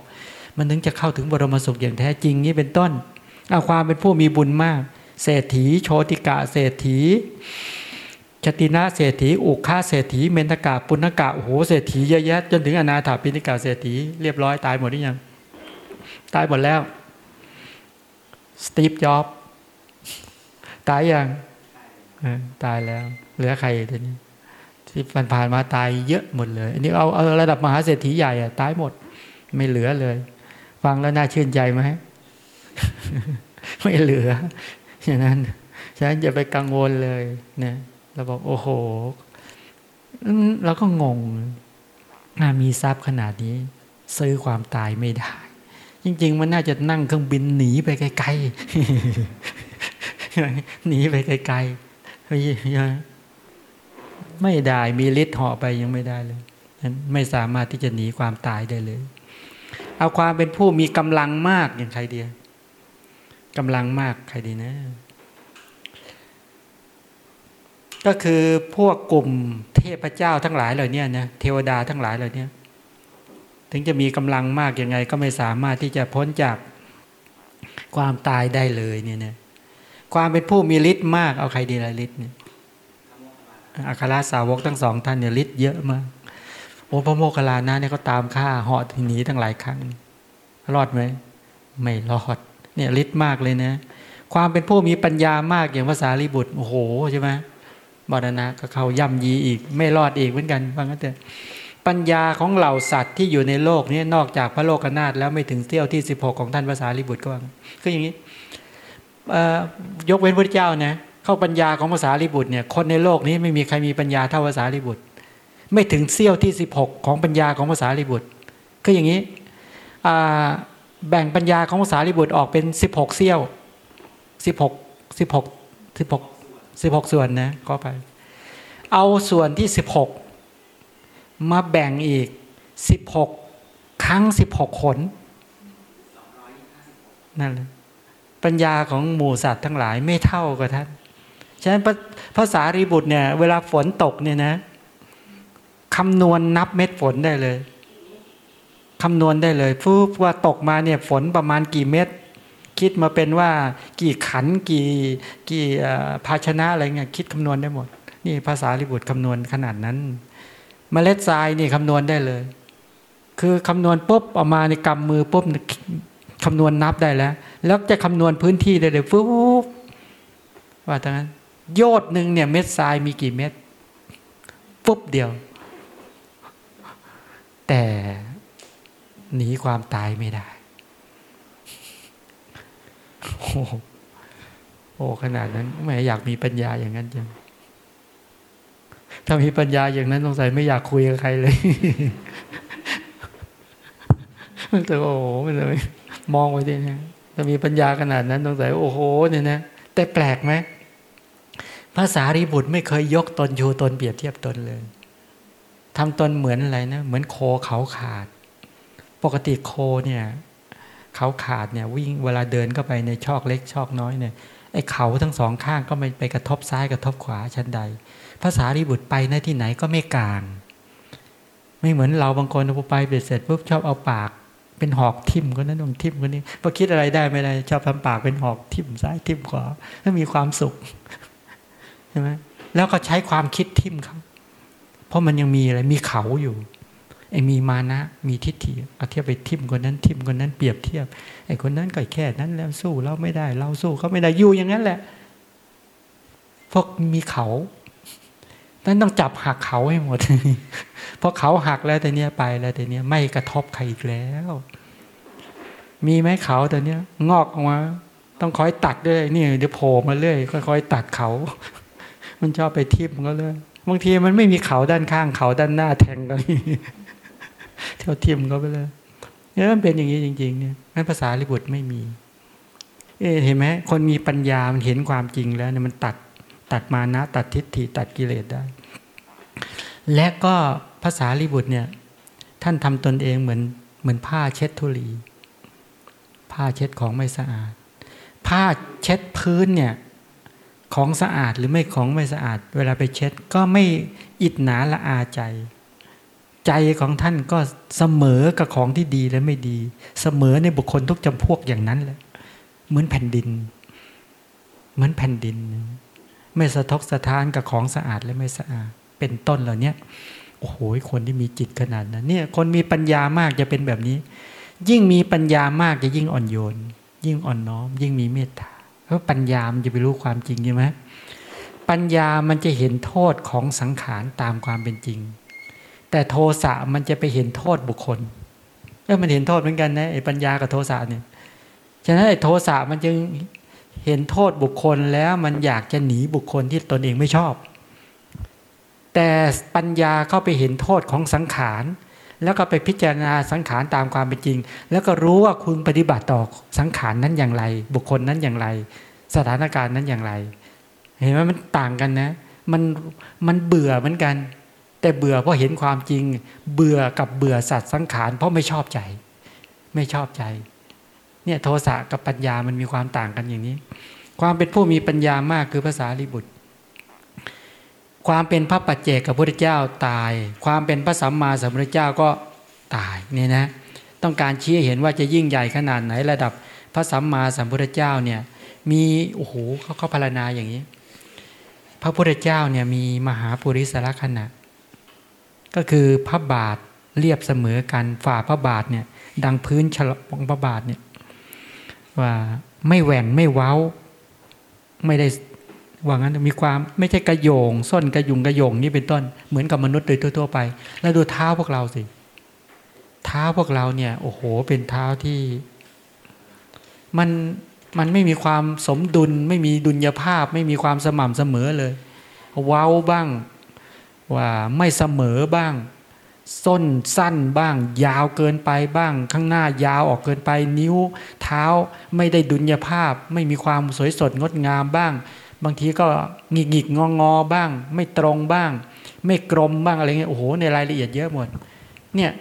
มันถึงจะเข้าถึงบรมสุขอย่างแท้จริงนี้เป็นต้นเอาความเป็นผู้มีบุญมาก เศรษฐี โชติกะเศรษฐีชตินะเศรษฐีอุคาเศรษฐีเมนกะปุณกะโอ้โหเศรษฐีเยอะแยะจนถึงอนาถาปิณิกาเศรษฐีเรียบร้อยตายหมดหรือยัง ตายหมดแล้ว สตีฟ จ็อบ ตายยังตายแล้ว เหลือใครทีนี้ที่ผ่านมาตายเยอะหมดเลย อันนี้เอาเอาระดับมหาเศรษฐีใหญ่อะตายหมด ไม่เหลือเลย ฟังแล้วน่าชื่นใจไหมไม่เหลือฉะนั้นฉะนั้นอย่าไปกังวลเลยเนี่ยเราบอกโอ้โหเราก็งงน่ามีทรัพย์ขนาดนี้ ซื้อความตายไม่ได้ จริง ๆ มันน่าจะนั่งเครื่องบินหนีไปไกลๆ หนีไปไกลๆไม่ได้มีฤทธิ์เหาะไปยังไม่ได้เลยนั้นไม่สามารถที่จะหนีความตายได้เลย เอาความเป็นผู้มีกำลังมากอย่างใครเดียวกำลังมากใครดีนะ ก็คือพวกกลุ่มเทพเจ้าทั้งหลายเหล่านี้นะเทวดาทั้งหลายเหล่านี้ถึงจะมีกำลังมากยังไง ก็ไม่สามารถที่จะพ้นจากความตายได้เลยเนี่ยนะ ความเป็นผู้มีฤทธิ์มาก เอาใครดีละฤทธิ์เนี่ยอัครสาวกทั้งสองท่านเนี่ยฤทธิ์เยอะมาก โอ้พระโมคคัลลานะเนี่ยก็ตามฆ่าเหาะหนีทั้งหลายครั้ง รอดไหมไม่รอด เนี่ยฤทธิ์มากเลยนะ ความเป็นผู้มีปัญญามากอย่างภาษาลิบุตรโอ้โหใช่ไหมมรณะก็เขาย่ำยีอีก ไม่รอดอีกเหมือนกันว่างั้นเถอะปัญญาของเหล่าสัตว์ที่อยู่ในโลกนี้นอกจากพระโลกนาถแล้วไม่ถึงเตี้ยวที่ 16 ของท่านภาษาลิบุตรก็ว่าคืออย่างนี้ ยกเว้นพระเจ้านะเข้าปัญญาของภาษาลิบุตรเนี่ยคนในโลกนี้ไม่มีใครมีปัญญาเท่าภาษาลิบุตร ไม่ถึงเซี่ยวที่ 16 ของปัญญาของภาษาลิบุตรคืออย่างนี้แบ่งปัญญาของภาษาลิบุตรออกเป็น 16 เซี่ยว 16 16 16สิบหกส่วนนะก็ไป เอาส่วนที่สิบหกมาแบ่งอีกสิบหกครั้งสิบหกขนนั่นแหละ ปัญญาของหมู่สัตว์ทั้งหลายไม่เท่ากับท่าน ฉะนั้นภาษารีบุตรเนี่ย เวลาฝนตกเนี่ยนะคำนวณนับเม็ดฝนได้เลยคำนวณได้เลยพูดว่าตกมาเนี่ยฝนประมาณกี่เม็ดคิดมาเป็นว่ากี่ขันกี่กี่ภาชนะอะไรเงี้ยคิดคำนวณได้หมด นี่ภาษาลิบุตรคำนวณขนาดนั้นเมล็ดทรายนี่คำนวณได้เลย คือคำนวณปุ๊บออกมาในกำมือปุ๊บ คำนวณนับได้แล้ว แล้วจะคำนวณพื้นที่ได้เลยปุ๊บว่าทั้งนั้นโยดหนึ่งเนี่ยเม็ดทรายมีกี่เม็ดปุ๊บเดียว แต่หนีความตายไม่ได้โอ้โอ้ขนาดนั้นแม่อยากมีปัญญาอย่างนั้นจังถ้ามีปัญญาอย่างนั้นสงสัยไม่อยากคุยกับใครเลยแต่โอ้โหมันเลย มองไปดินี่ยถ้ามีปัญญาขนาดนั้นสงสัยโอ้โหเนี่ยนะแต่แปลกไหมภาษารีบุตรไม่เคยยกตนชูตนเปรียบเทียบตนเลยทำตนเหมือนอะไรนะ เหมือนโคเขาขาด ปกติโคเนี่ย เขาขาดเนี่ยวิ่งเวลาเดินเข้าไปในชอกเล็กชอกน้อยเนี่ยไอ้เขาทั้งสองข้างก็ไม่ไปกระทบซ้ายกระทบขวาชั้นใด ภาษาริบุตรไปในที่ไหนก็ไม่กลาง ไม่เหมือนเราบางคนพอไปเสร็จปุ๊บชอบเอาปาก เป็นหอกทิ่มคนนั้นตรงทิ่มคนนี้พอคิดอะไรได้ไม่ได้ ชอบทำปากเป็นหอกทิ่มซ้ายทิ่มขวาแล้มีความสุขใช่ไหมแล้วก็ใช้ความคิดทิ่มเขาเพราะมันยังมีอะไรมีเขาอยู่ไอ้มีมานะมีทิฏฐิเอาเทียบไปทิมคนนั้นทิมคนนั้นเปรียบเทียบไอ้คนนั้นก็แค่นั้นแล้วสู้เราไม่ได้ เราสู้เขาไม่ได้อยู่อย่างนั้นแหละ พวกมีเขา นั้นต้องจับหักเขาให้หมด เพราะเขาหักแล้วแต่เนี้ยไปแล้วแต่เนี้ยไม่กระทบใครอีกแล้ว มีไหมเขาแต่เนี้ย งอกออกมา ต้องคอยตัดด้วยนี่เดี๋ยวโผล่มาเรื่อยค่อยๆตัดเขา มันชอบไปทิ่มก็เลยบางทีมันไม่มีเขาด้านข้างเขาด้านหน้าแทงกันเที่ยวทิมก็ไปเลยเนี่ยมันเป็นอย่างนี้จริง ๆ เนี่ยนั้นภาษาลิบุตรไม่มี เอ๊เห็นไหมคนมีปัญญามันเห็นความจริงแล้วเนี่ยมันตัดตัดมานะ ตัดทิฏฐิตัดกิเลสได้ และก็ภาษาลิบุตรเนี่ยท่านทำตนเองเหมือนเหมือนผ้าเช็ดทุลี ผ้าเช็ดของไม่สะอาด ผ้าเช็ดพื้นเนี่ยของสะอาดหรือไม่ของไม่สะอาด เวลาไปเช็ดก็ไม่อิดหนาละอาใจ ใจของท่านก็เสมอกับของที่ดีและไม่ดี เสมอในบุคคลทุกจำพวกอย่างนั้นแหละเหมือนแผ่นดิน เหมือนแผ่นดิน ไม่สะทกสะท้านกับของสะอาดและไม่สะอาด เป็นต้นเหล่านี้โอ้โหคนที่มีจิตขนาดนั้นเนี่ยคนมีปัญญามากจะเป็นแบบนี้ ยิ่งมีปัญญามากจะยิ่งอ่อนโยน ยิ่งอ่อนน้อม ยิ่งมีเมตตาเพราะปัญญามันจะไปรู้ความจริงใช่ไหมปัญญามันจะเห็นโทษของสังขารตามความเป็นจริง แต่โทสะมันจะไปเห็นโทษบุคคลเออมันเห็นโทษเหมือนกันนะไอ้ปัญญากับโทสะเนี่ยฉะนั้นไอ้โทสะมันจึงเห็นโทษบุคคลแล้วมันอยากจะหนีบุคคลที่ตนเองไม่ชอบ แต่ปัญญาเข้าไปเห็นโทษของสังขาร แล้วก็ไปพิจารณาสังขารตามความเป็นจริง แล้วก็รู้ว่าคุณปฏิบัติต่อสังขารนั้นอย่างไร บุคคลนั้นอย่างไร สถานการณ์นั้นอย่างไร เห็นไหมมันต่างกันนะมันมันเบื่อเหมือนกัน แต่เบื่อเพราะเห็นความจริง เบื่อกับเบื่อสัตว์สังขาร เพราะไม่ชอบใจ ไม่ชอบใจ เนี่ยโทสะกับปัญญามันมีความต่างกันอย่างนี้ ความเป็นผู้มีปัญญามากคือภาษาลิบุตร ความเป็นพระปัจเจกกับพระพุทธเจ้าตาย ความเป็นพระสัมมาสัมพุทธเจ้าก็ตายเนี่ยนะต้องการชี้เห็นว่าจะยิ่งใหญ่ขนาดไหนระดับพระสัมมาสัมพุทธเจ้าเนี่ยมีโอ้โหเขาเขาพารณาอย่างนี้ พระพุทธเจ้าเนี่ยมีมหาปุริสละขณะ ก็คือพระบาทเรียบเสมอกันฝ่าพระบาทเนี่ยดังพื้นฉลองพระบาทเนี่ยว่าไม่แหว่งไม่เว้า ไม่ได้ ว่างั้นมีความไม่ใช่กระโยงส้นกระยุงกระโยงนี่เป็นต้น เหมือนกับมนุษย์โดยทั่ว ๆ ไป แล้วดูเท้าพวกเราสิ เท้าพวกเราเนี่ย โอ้โห เป็นเท้าที่ มันมันไม่มีความสมดุล ไม่มีดุลยภาพ ไม่มีความสม่ำเสมอเลยเว้าบ้าง ว่าไม่เสมอบ้าง ส้นสั้นบ้าง ยาวเกินไปบ้าง ข้างหน้ายาวออกเกินไป นิ้ว เท้าไม่ได้ดุลยภาพ ไม่มีความสวยสดงดงามบ้าง บางทีก็หงิกหงิกงองอบ้าง ไม่ตรงบ้าง ไม่กลมบ้างอะไรเงี้ยโอ้โหในรายละเอียดเยอะหมดเนี่ย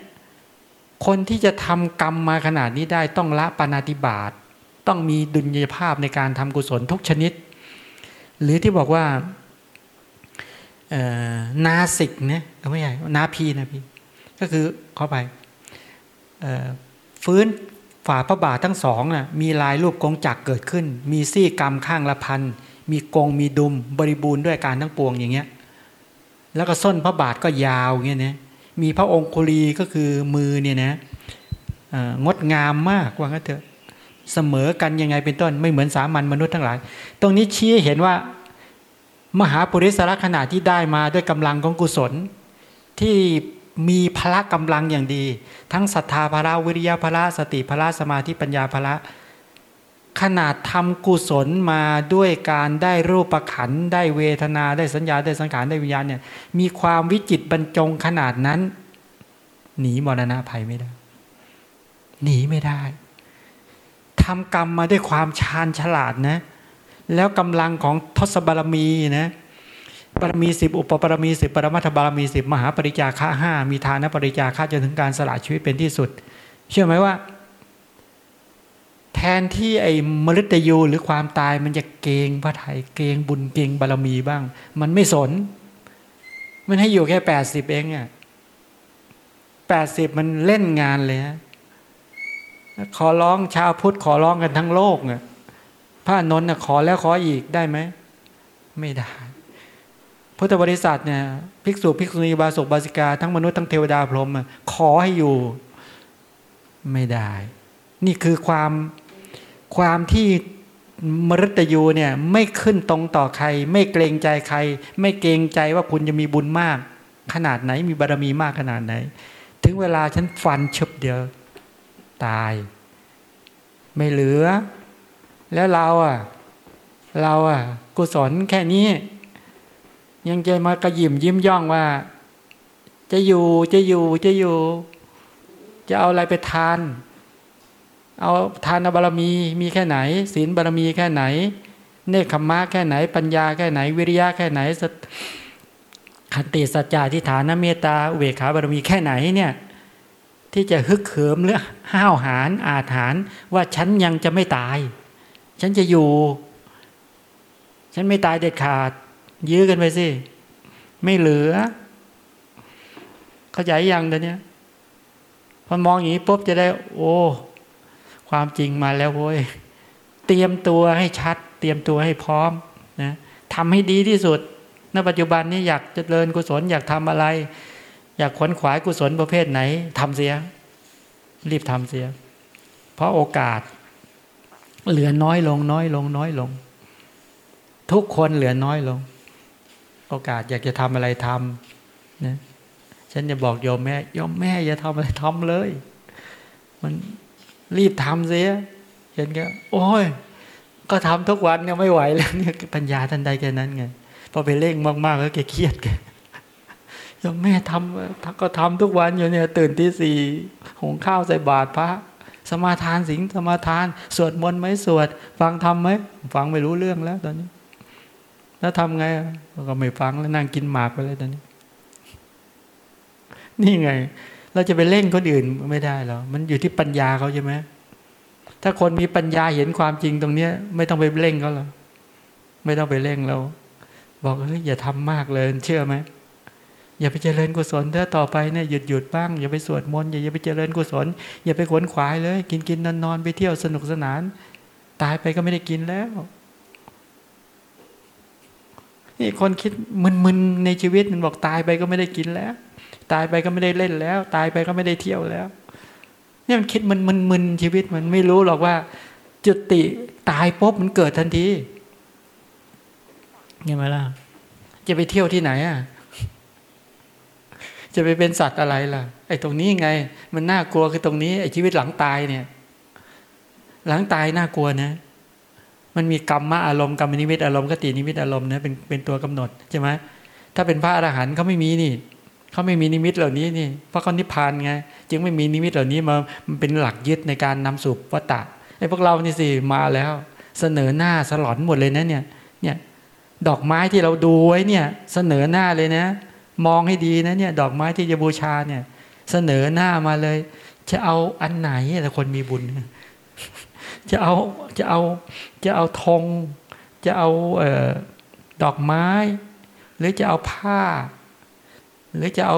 คนที่จะทำกรรมมาขนาดนี้ได้ต้องละปานาติบาตต้องมีดุลยภาพในการทำกุศลทุกชนิด หรือที่บอกว่านาสิกเนี่ยไม่ใช่นาพีนะพี่ก็คือเข้าไปฟื้นฝ่าพระบาททั้งสองนะ่ะมีลายรูปกงจักเกิดขึ้น มีซี่กรรมข้างละพัน มีกงมีดุมบริบูรณ์ด้วยการทั้งปวงอย่างเงี้ย แล้วก็ส้นพระบาทก็ยาวเงี้ยนะมีพระองคุลีก็คือมือเนี่ยนะงดงามมากว่างั้นเถอะเสมอกันยังไงเป็นต้นไม่เหมือนสามัญมนุษย์ทั้งหลาย ตรงนี้ชี้เห็นว่ามหาปุริสระขณะที่ได้มาด้วยกำลังของกุศล ที่มีพละกำลังอย่างดี ทั้งศรัทธาพละวิริยะพละสติพละสมาธิปัญญาพละ ขนาดทำกุศลมาด้วยการได้รูปขันได้เวทนาได้สัญญาได้สังขารได้วิญญาณเนี่ยมีความวิจิตบรรจงขนาดนั้น หนีมรณะภัยไม่ได้ หนีไม่ได้ทำกรรมมาด้วยความชาญฉลาดนะ แล้วกำลังของทศบารมีนะบารมีสิบอุปปารมีสิบปรมัตบารมีสิบมหาปริจาค่าห้ามีทานปริจาค่าจนถึงการสละชีวิตเป็นที่สุด เชื่อไหมว่า แทนที่ไอ้มฤตยูหรือความตายมันจะเกงพระไทยเกงบุญเกงบารมีบ้าง มันไม่สน มันให้อยู่แค่แปดสิบเองอะแปดสิบมันเล่นงานเลยฮะขอร้องชาวพุทธขอร้องกันทั้งโลกเนี่ยพระนนท์ขอแล้วขออีกได้ไหม ไม่ได้ พุทธบริษัทเนี่ยภิกษุภิกษุณีบาศกบาสิกา ทั้งมนุษย์ทั้งเทวดาพรหมขอให้อยู่ ไม่ได้ นี่คือความ ความที่มรตยูเนี่ยไม่ขึ้นตรงต่อใคร ไม่เกรงใจใคร ไม่เกรงใจว่าคุณจะมีบุญมาก ขนาดไหนมีบารมีมากขนาดไหน ถึงเวลาฉันฟันชบเดียว ตาย ไม่เหลือ แล้วเราอะ เราอะกุศลแค่นี้ ยังจะมากระยิมยิ้มย่องว่า จะอยู่จะอยู่จะอยู่ จะเอาอะไรไปทาน เอาทานบารมีมีแค่ไหน ศีลบารมีแค่ไหน เนคขมะแค่ไหน ปัญญาแค่ไหน วิริยะแค่ไหนขันติสัจจะทิฏฐานเมตตาเวขาบารมีแค่ไหนเนี่ยที่จะฮึกเหิมหรือห้าวหาญอาถรรพ์ว่าฉันยังจะไม่ตาย ฉันจะอยู่ ฉันไม่ตายเด็ดขาด ยื้อกันไปสิไม่เหลือ เข้าใจยังเดี๋ยวนี้พอมองอย่างนี้ปุ๊บจะได้ โอ้ ความจริงมาแล้วโว้ยเตรียมตัวให้ชัด เตรียมตัวให้พร้อมนะทำให้ดีที่สุดณปัจจุบันนี้อยากจเจริญกุศลอยากทำอะไร อยากขวนขวายกุศลประเภทไหนทำเสีย รีบทำเสีย เพราะโอกาส เหลือน้อยลงน้อยลงน้อยลง ทุกคนเหลือน้อยลง โอกาสอยากจะทำอะไรทำนะฉันจะบอกโยมแม่โยมแม่อย่าทำอะไรทำเลย มัน รีบทำเสียเห็นแกโอ้ย ก็ทำทุกวันเนี่ยไม่ไหวแล้วเนี่ยปัญญาทันใดแค่นั้นไงพอไปเร่งมากๆแล้วแกเครียดแกโยมแม่ทำก็ทำทุกวันอยู่เนี่ยตื่นที่สี่หุงข้าวใส่บาตรพระ สมาทานสิงสมาทาน สวดมนต์ไหมสวด ฟังทำไหมฟังไม่รู้เรื่องแล้วตอนนี้ แล้วทำไงก็ไม่ฟังแล้วนั่งกินหมากไปเลยตอนนี้ นี่ไง เราจะไปเล่นคนอื่นไม่ได้หรอกมันอยู่ที่ปัญญาเขาใช่ไหมถ้าคนมีปัญญาเห็นความจริงตรงเนี้ย ไม่ต้องไปเร่งเขาหรอกไม่ต้องไปเร่งเราบอกเฮ้ยอย่าทำมากเลยเชื่อไหมอย่าไปเจริญกุศลถ้าต่อไปเนี่ยหยุดหยุดบ้าง อย่าไปสวดมนต์อย่าไปเจริญกุศล อย่าไปขวนขวายเลย กินกินนอนนอนไปเที่ยวสนุกสนาน ตายไปก็ไม่ได้กินแล้ว นี่คนคิดมึนๆในชีวิตมันบอกตายไปก็ไม่ได้กินแล้ว ตายไปก็ไม่ได้เล่นแล้ว ตายไปก็ไม่ได้เที่ยวแล้วเนี่ยมันคิดมันมันมึนชีวิตมันไม่รู้หรอกว่า จุติตายปุ๊บมันเกิดทันทีเงี้ยไหมล่ะจะไปเที่ยวที่ไหนอะจะไปเป็นสัตว์อะไรล่ะ ไอ้ตรงนี้ไง มันน่ากลัวคือตรงนี้ไอ้ชีวิตหลังตายเนี่ย หลังตายน่ากลัวนะ มันมีกรรมมาอารมณ์กรรมนิมิตอารมณ์กตินิมิตอารมณ์นะเป็นเป็นตัวกำหนดใช่ไหมถ้าเป็นพระอรหันต์เขาไม่มีนี่ เขาไม่มีนิมิตเหล่านี้นี่เพราะเขานิพพานไงจึงไม่มีนิมิตเหล่านี้มามันเป็นหลักยึดในการนำสู่วัตตะไอ้พวกเรานี่สิมาแล้ว เสนอหน้าสลอนหมดเลยนะเนี่ยเนี่ยดอกไม้ที่เราดูไว้เนี่ยเสนอหน้าเลยนะ มองให้ดีนะเนี่ยดอกไม้ที่จะบูชาเนี่ย เสนอหน้ามาเลย จะเอาอันไหนแต่คนมีบุญ จะเอาจะเอาจะเอาธงจะเอาเอ่อดอกไม้ หรือจะเอาผ้า หรือจะเอา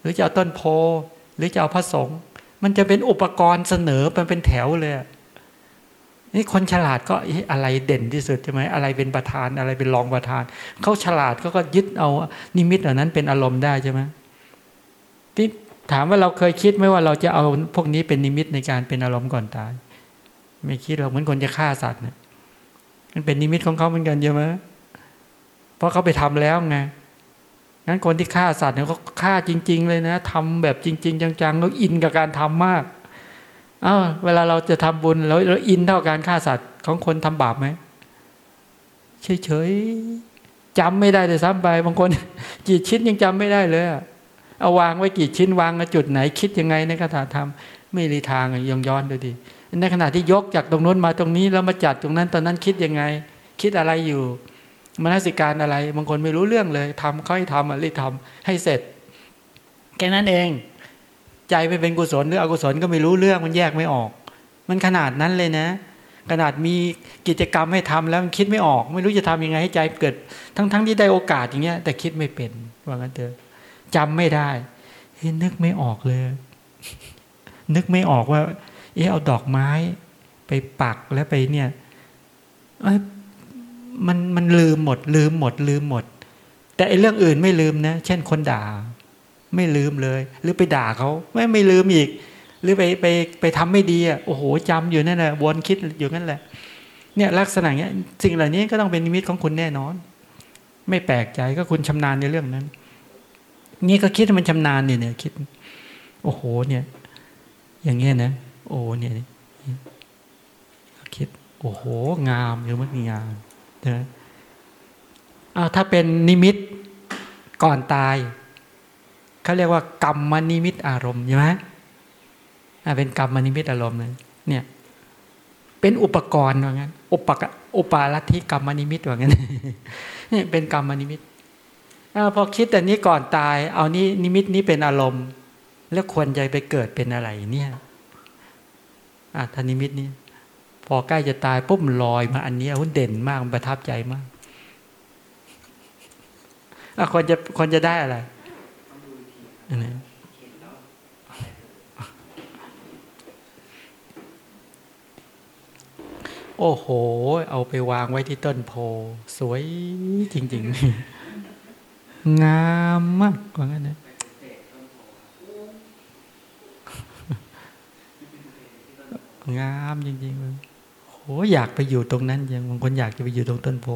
หรือจะเอาต้นโพ หรือจะเอาพระสงฆ์มันจะเป็นอุปกรณ์เสนอมันเป็นแถวเลยนี่คนฉลาดก็อะไรเด่นที่สุดใช่ไหมอะไรเป็นประธานอะไรเป็นรองประธานเขาฉลาดก็ก็ยึดเอานิมิตเหล่านั้นเป็นอารมณ์ได้ใช่ไหมที่ถามว่าเราเคยคิดไหมว่าเราจะเอาพวกนี้เป็นนิมิตในการเป็นอารมณ์ก่อนตาย ไม่คิดหรอกเหมือนคนจะฆ่าสัตว์เนี่ยมันเป็นนิมิตของเขาเหมือนกันใช่ไหมเพราะเขาไปทำแล้วไง งั้นคนที่ฆ่าสัตว์เนี่ยเขาฆ่าจริง ๆ เลยนะทำแบบจริง ๆ จังๆแล้วอินกับการทำมากอ้าวเวลาเราจะทำบุญเราเราอินเท่าการฆ่าสัตว์ของคนทำบาปไหมเฉยๆจำไม่ได้เลยซ้ำไปบางคนกี่ชิ้นยังจำไม่ได้เลยเอาวางไว้กี่ชิ้นวางจุดไหนคิดยังไงในคาถาธรรม ไม่รีทางยังย้อนดูดิในขณะที่ยกจากตรงนู้นมาตรงนี้แล้วมาจัดตรงนั้นตอนนั้นคิดยังไง คิดอะไรอยู่ มนสิการอะไร บางคนไม่รู้เรื่องเลยทำเขาให้ทำอะไรทำให้เสร็จ แค่นั้นเอง ใจไปเป็นกุศลหรืออกุศลก็ไม่รู้เรื่องมันแยกไม่ออก มันขนาดนั้นเลยนะ ขนาดมีกิจกรรมให้ทำแล้วมันคิดไม่ออก ไม่รู้จะทำยังไงให้ใจเกิด ทั้งๆทที่ได้โอกาสอย่างเงี้ย แต่คิดไม่เป็นว่างั้นเถอะจำไม่ได้เฮ้นึกไม่ออกเลย นึกไม่ออกว่า เออเอาดอกไม้ ไปปักแล้วไปเนี่ย มันมันลืมหมด ลืมหมด ลืมหมด แต่ไอ้เรื่องอื่นไม่ลืมนะ เช่นคนด่า ไม่ลืมเลย หรือไปด่าเขาไม่ไม่ลืมอีก หรือไปไปไปทำไม่ดีอะโอ้โหจำอยู่นั่นแหละวนคิดอยู่นั่นแหละ เนี่ยลักษณะเนี้ยสิ่งเหล่านี้ก็ต้องเป็นนิมิตของคุณแน่นอน ไม่แปลกใจก็คุณชำนาญในเรื่องนั้น นี่ก็คิดมันชำนาญเนี่ยเนี่ยคิด โอ้โห เนี่ย อย่างเงี้ยนะโอ้เนี่ยคิด โอ้โห งามหรือมันงาม นะเอาถ้าเป็นนิมิตก่อนตายเขาเรียกว่ากรรมนิมิตอารมณ์ใช่ไหมเป็นกรรมนิมิตอารมณ์เนี่ยเป็นอุปกรณ์ว่างั้นอุปอุปาลัทธิกรรมนิมิตว่างั้นนี่เป็นกรรมนิมิตอพอคิดแต่นี้ก่อนตาย เอานี้นิมิตนี้เป็นอารมณ์ แล้วควรใจไปเกิดเป็นอะไรเนี่ยอะทานิมิตนี้ พอใกล้จะตายปุ๊บลอยมาอันนี้หุ่นเด่นมากประทับใจมากอะคนจะคนจะได้อะไรโอ้โห เอาไปวางไว้ที่ต้นโพ สวยจริง ๆ งามมากกว่างั้นนะงามจริงๆเลย โหอยากไปอยู่ตรงนั้นยังบางคนอยากจะไปอยู่ตรงต้นโพ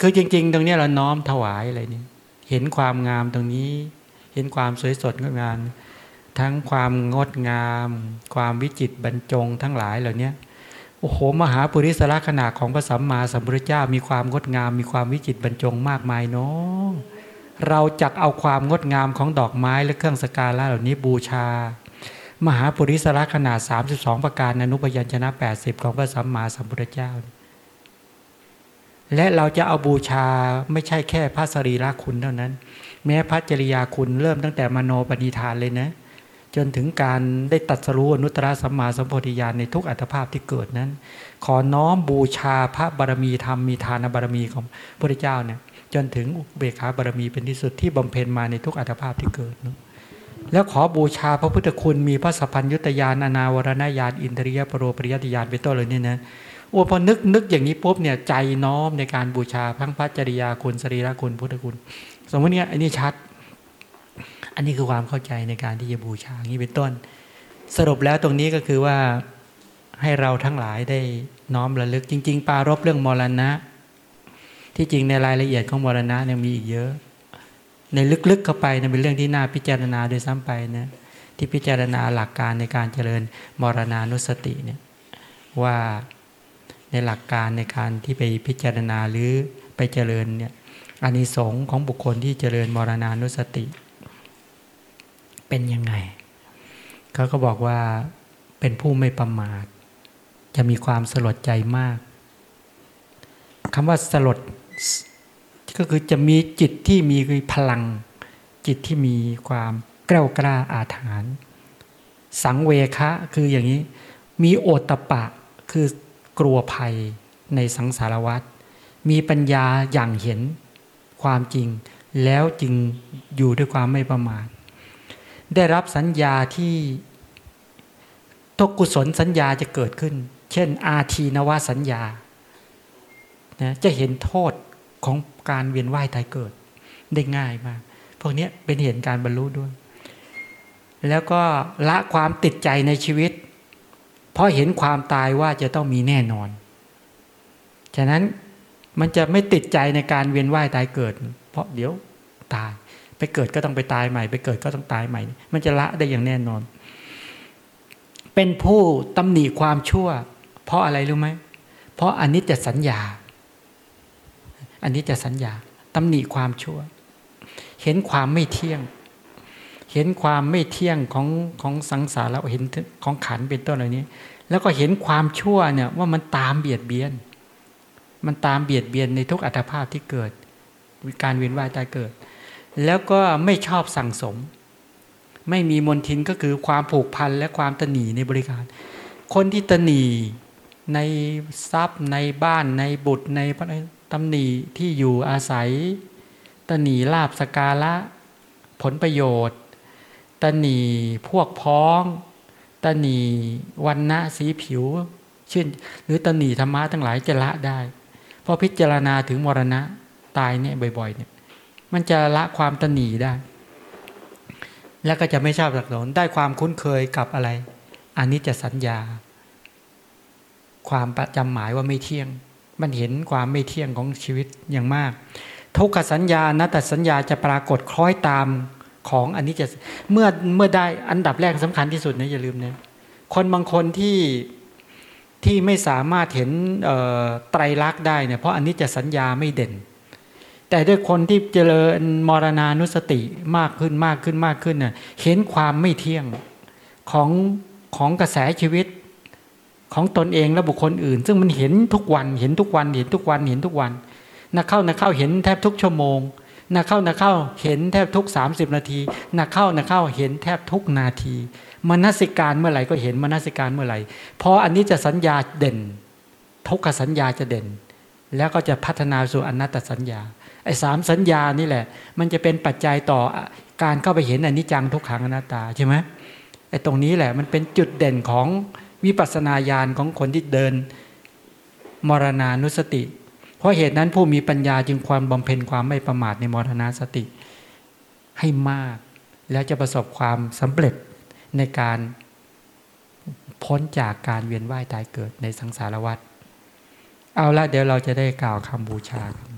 คือจริง ๆ ตรงนี้เราน้อมถวายอะไรนี่เห็นความงามตรงนี้ เห็นความสวยสดงดงามทั้งความงดงาม ความวิจิตบรรจงทั้งหลายเหล่านี้โอ้โหมหาปุริสละขนาดของพระสัมมาสัมพุทธเจ้า มีความงดงาม มีความวิจิตบรรจงมากมายเนาะเราจักเอาความงดงามของดอกไม้และเครื่องสการะเหล่านี้บูชา มหาปุริสละขนาด 32 ประการอนุปยัญชนะ 80 ของพระสัมมาสัมพุทธเจ้า และเราจะเอาบูชาไม่ใช่แค่พระสรีระคุณเท่านั้น แม้พระจริยาคุณเริ่มตั้งแต่มโนปณิธานเลยนะ จนถึงการได้ตัดสรู้อนุตตรสัมมาสัมโพธิญาณในทุกอัตภาพที่เกิดนั้น ขอน้อมบูชาพระบารมีธรรมมีทานบารมีของพระเจ้าเนี่ยจนถึงเบขาบารมีเป็นที่สุดที่บำเพ็ญมาในทุกอัตภาพที่เกิดเนาะ แล้วขอบูชาพระพุทธคุณมีพระสัพพัญยุตยานอนาวรณญาณอินทรียปรโรปริยติญาณเป็นต้นเลยเนี่ยนะโอ้พอนึกนึกอย่างนี้ปุ๊บเนี่ยใจน้อมในการบูชาพังพระจริยาคุณสรีระคุณพุทธคุณ สมมติเนี่ยอันนี้ชัด อันนี้คือความเข้าใจในการที่จะบูชาอย่างนี้เป็นต้น สรุปแล้วตรงนี้ก็คือว่าให้เราทั้งหลายได้น้อมระลึกจริง ๆ ปารบเรื่องมรณะ ที่จริงในรายละเอียดของมรณะเนี่ยมีอีกเยอะ ในลึกๆเข้าไปนี่ยเป็นเรื่องที่น่าพิจารณาโดยซ้ำไปนะที่พิจารณาหลักการในการเจริญมรณานุสติเนี่ยว่าในหลักการในการที่ไปพิจารณาหรือไปเจริญเนี่ยอานิสงส์ของบุคคลที่เจริญมรณานุสติ เป็นยังไงเขาก็บอกว่าเป็นผู้ไม่ประมาท จะมีความสลดใจมากคำว่าสลด ก็คือจะมีจิตที่มีพลัง จิตที่มีความกล้ากล้าอาถรรพ์สังเวคะคืออย่างนี้ มีโอตปะคือกลัวภัยในสังสารวัฏมีปัญญาอย่างเห็นความจริง แล้วจึงอยู่ด้วยความไม่ประมาทได้รับสัญญาที่ทกกุศลสัญญาจะเกิดขึ้น เช่น อาทีนวสัญญานะจะเห็นโทษ ของการเวียนว่ายตายเกิด ได้ง่ายมาก พวกนี้เป็นเห็นการบรรลุด้วย แล้วก็ละความติดใจในชีวิต เพราะเห็นความตายว่าจะต้องมีแน่นอน ฉะนั้นมันจะไม่ติดใจในการเวียนว่ายตายเกิด เพราะเดี๋ยวตาย ไปเกิดก็ต้องไปตายใหม่ ไปเกิดก็ต้องตายใหม่ มันจะละได้อย่างแน่นอน เป็นผู้ตำหนิความชั่ว เพราะอะไรรู้ไหมเพราะอนนี้จสัญญา อันนี้จะสัญญาตำหนิความชั่ว เห็นความไม่เที่ยง เห็นความไม่เที่ยงของของสังสารแล้วเห็นของขันเป็นต้นเหล่านี้ แล้วก็เห็นความชั่วเนี่ยว่ามันตามเบียดเบียน มันตามเบียดเบียนในทุกอัตภาพที่เกิด การเวียนว่ายตายเกิด แล้วก็ไม่ชอบสั่งสม ไม่มีมนทินก็คือความผูกพันและความตนีในบริการ คนที่ตนีในทรัพย์ในบ้านในบุตรใน ตำหนีที่อยู่อาศัยตหนีลาบสกาละ ผลประโยชน์ตหนีพวกพ้องตหนีวันณะสีผิว ชื่น หรือตหนีธรรมะทั้งหลายจะละได้พอพิจารณาถึงมรณะตายเนี่ยบ่อยๆเนี่ยมันจะละความตหนีได้ แล้วก็จะไม่ชอบสักสนได้ความคุ้นเคยกับอะไรอันนี้จะสัญญา ความประจำหมายว่าไม่เที่ยง มันเห็นความไม่เที่ยงของชีวิตอย่างมาก ทุกขสัญญานัตสัญญาจะปรากฏคล้อยตามของอันนี้จะเมื่อเมื่อได้อันดับแรกสำคัญที่สุดนะอย่าลืมนะคนบางคนที่ที่ไม่สามารถเห็นไตรลักษณ์ได้เนี่ยเพราะอันนี้จะสัญญาไม่เด่น แต่ด้วยคนที่เจริญมรณานุสติมากขึ้นมากขึ้นมากขึ้นเนี่ยเห็นความไม่เที่ยงของของกระแสชีวิต ของตนเองและบุคคลอื่น ซึ่งมันเห็นทุกวันเห็นทุกวันเห็นทุกวันเห็นทุกวันนักเข้านักเข้าเห็นแทบทุกชั่วโมงนักเข้านักเข้าเห็นแทบทุก 30 นาทีนักเข้านักเข้าเห็นแทบทุกนาทีมนสิการเมื่อไหร่ก็เห็นมนสิการเมื่อไหร่พราะอันนี้จะสัญญาเด่น ทุกขสัญญาจะเด่น แล้วก็จะพัฒนาสู่อนัตตสัญญาไอ้สามสัญญานี่แหละ มันจะเป็นปัจจัยต่อการเข้าไปเห็นอนิจจังทุกขังอนัตตาใช่ไหมไอ้ตรงนี้แหละมันเป็นจุดเด่นของ วิปัสสนาญาณของคนที่เดินมรณานุสติ เพราะเหตุนั้นผู้มีปัญญาจึงความบำเพ็ญความไม่ประมาทในมรณาสติ ให้มากแล้วจะประสบความสำเร็จในการพ้นจากการเวียนว่ายตายเกิดในสังสารวัฏเอาละเดี๋ยวเราจะได้กล่าวคำบูชากัน